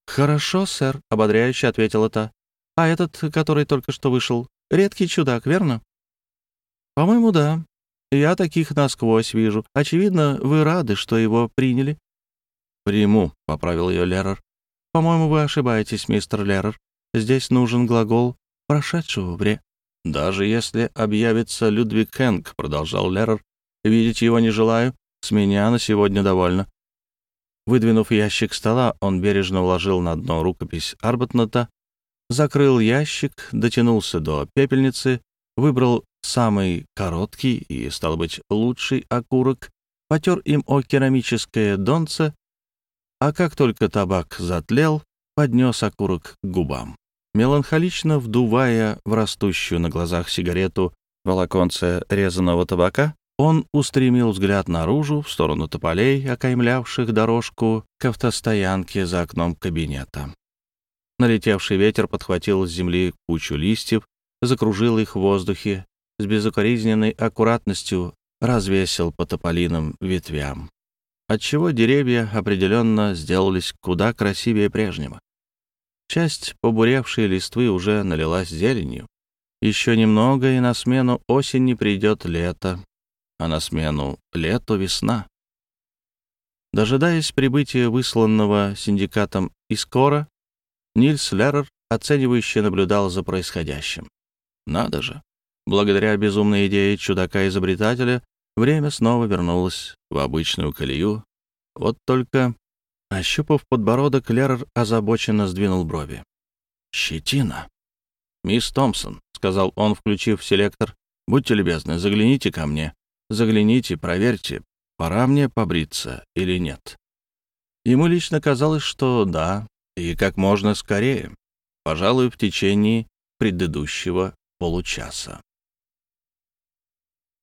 «Хорошо, сэр», — ободряюще ответила та. «А этот, который только что вышел, редкий чудак, верно?» «По-моему, да. Я таких насквозь вижу. Очевидно, вы рады, что его приняли». «Приму», — поправил ее Лерер. «По-моему, вы ошибаетесь, мистер Лерер. Здесь нужен глагол прошедшего вре». «Даже если объявится Людвиг Хэнк», — продолжал Лерер, — «видеть его не желаю. С меня на сегодня довольно». Выдвинув ящик стола, он бережно уложил на дно рукопись Арбатната, закрыл ящик, дотянулся до пепельницы, выбрал самый короткий и, стал быть, лучший окурок, потер им о керамическое донце, а как только табак затлел, поднес окурок к губам. Меланхолично вдувая в растущую на глазах сигарету волоконце резаного табака, он устремил взгляд наружу, в сторону тополей, окаймлявших дорожку к автостоянке за окном кабинета. Налетевший ветер подхватил с земли кучу листьев, закружил их в воздухе с безукоризненной аккуратностью развесил по тополиным ветвям, отчего деревья определенно сделались куда красивее прежнего. Часть побуревшей листвы уже налилась зеленью. Еще немного, и на смену осени придет лето, а на смену лету весна. Дожидаясь прибытия высланного синдикатом Искора, Нильс Лерер оценивающе наблюдал за происходящим. Надо же, Благодаря безумной идее чудака-изобретателя время снова вернулось в обычную колею. Вот только, ощупав подбородок, Лерр озабоченно сдвинул брови. «Щетина!» «Мисс Томпсон», — сказал он, включив селектор, — «будьте любезны, загляните ко мне. Загляните, проверьте, пора мне побриться или нет». Ему лично казалось, что да, и как можно скорее, пожалуй, в течение предыдущего получаса.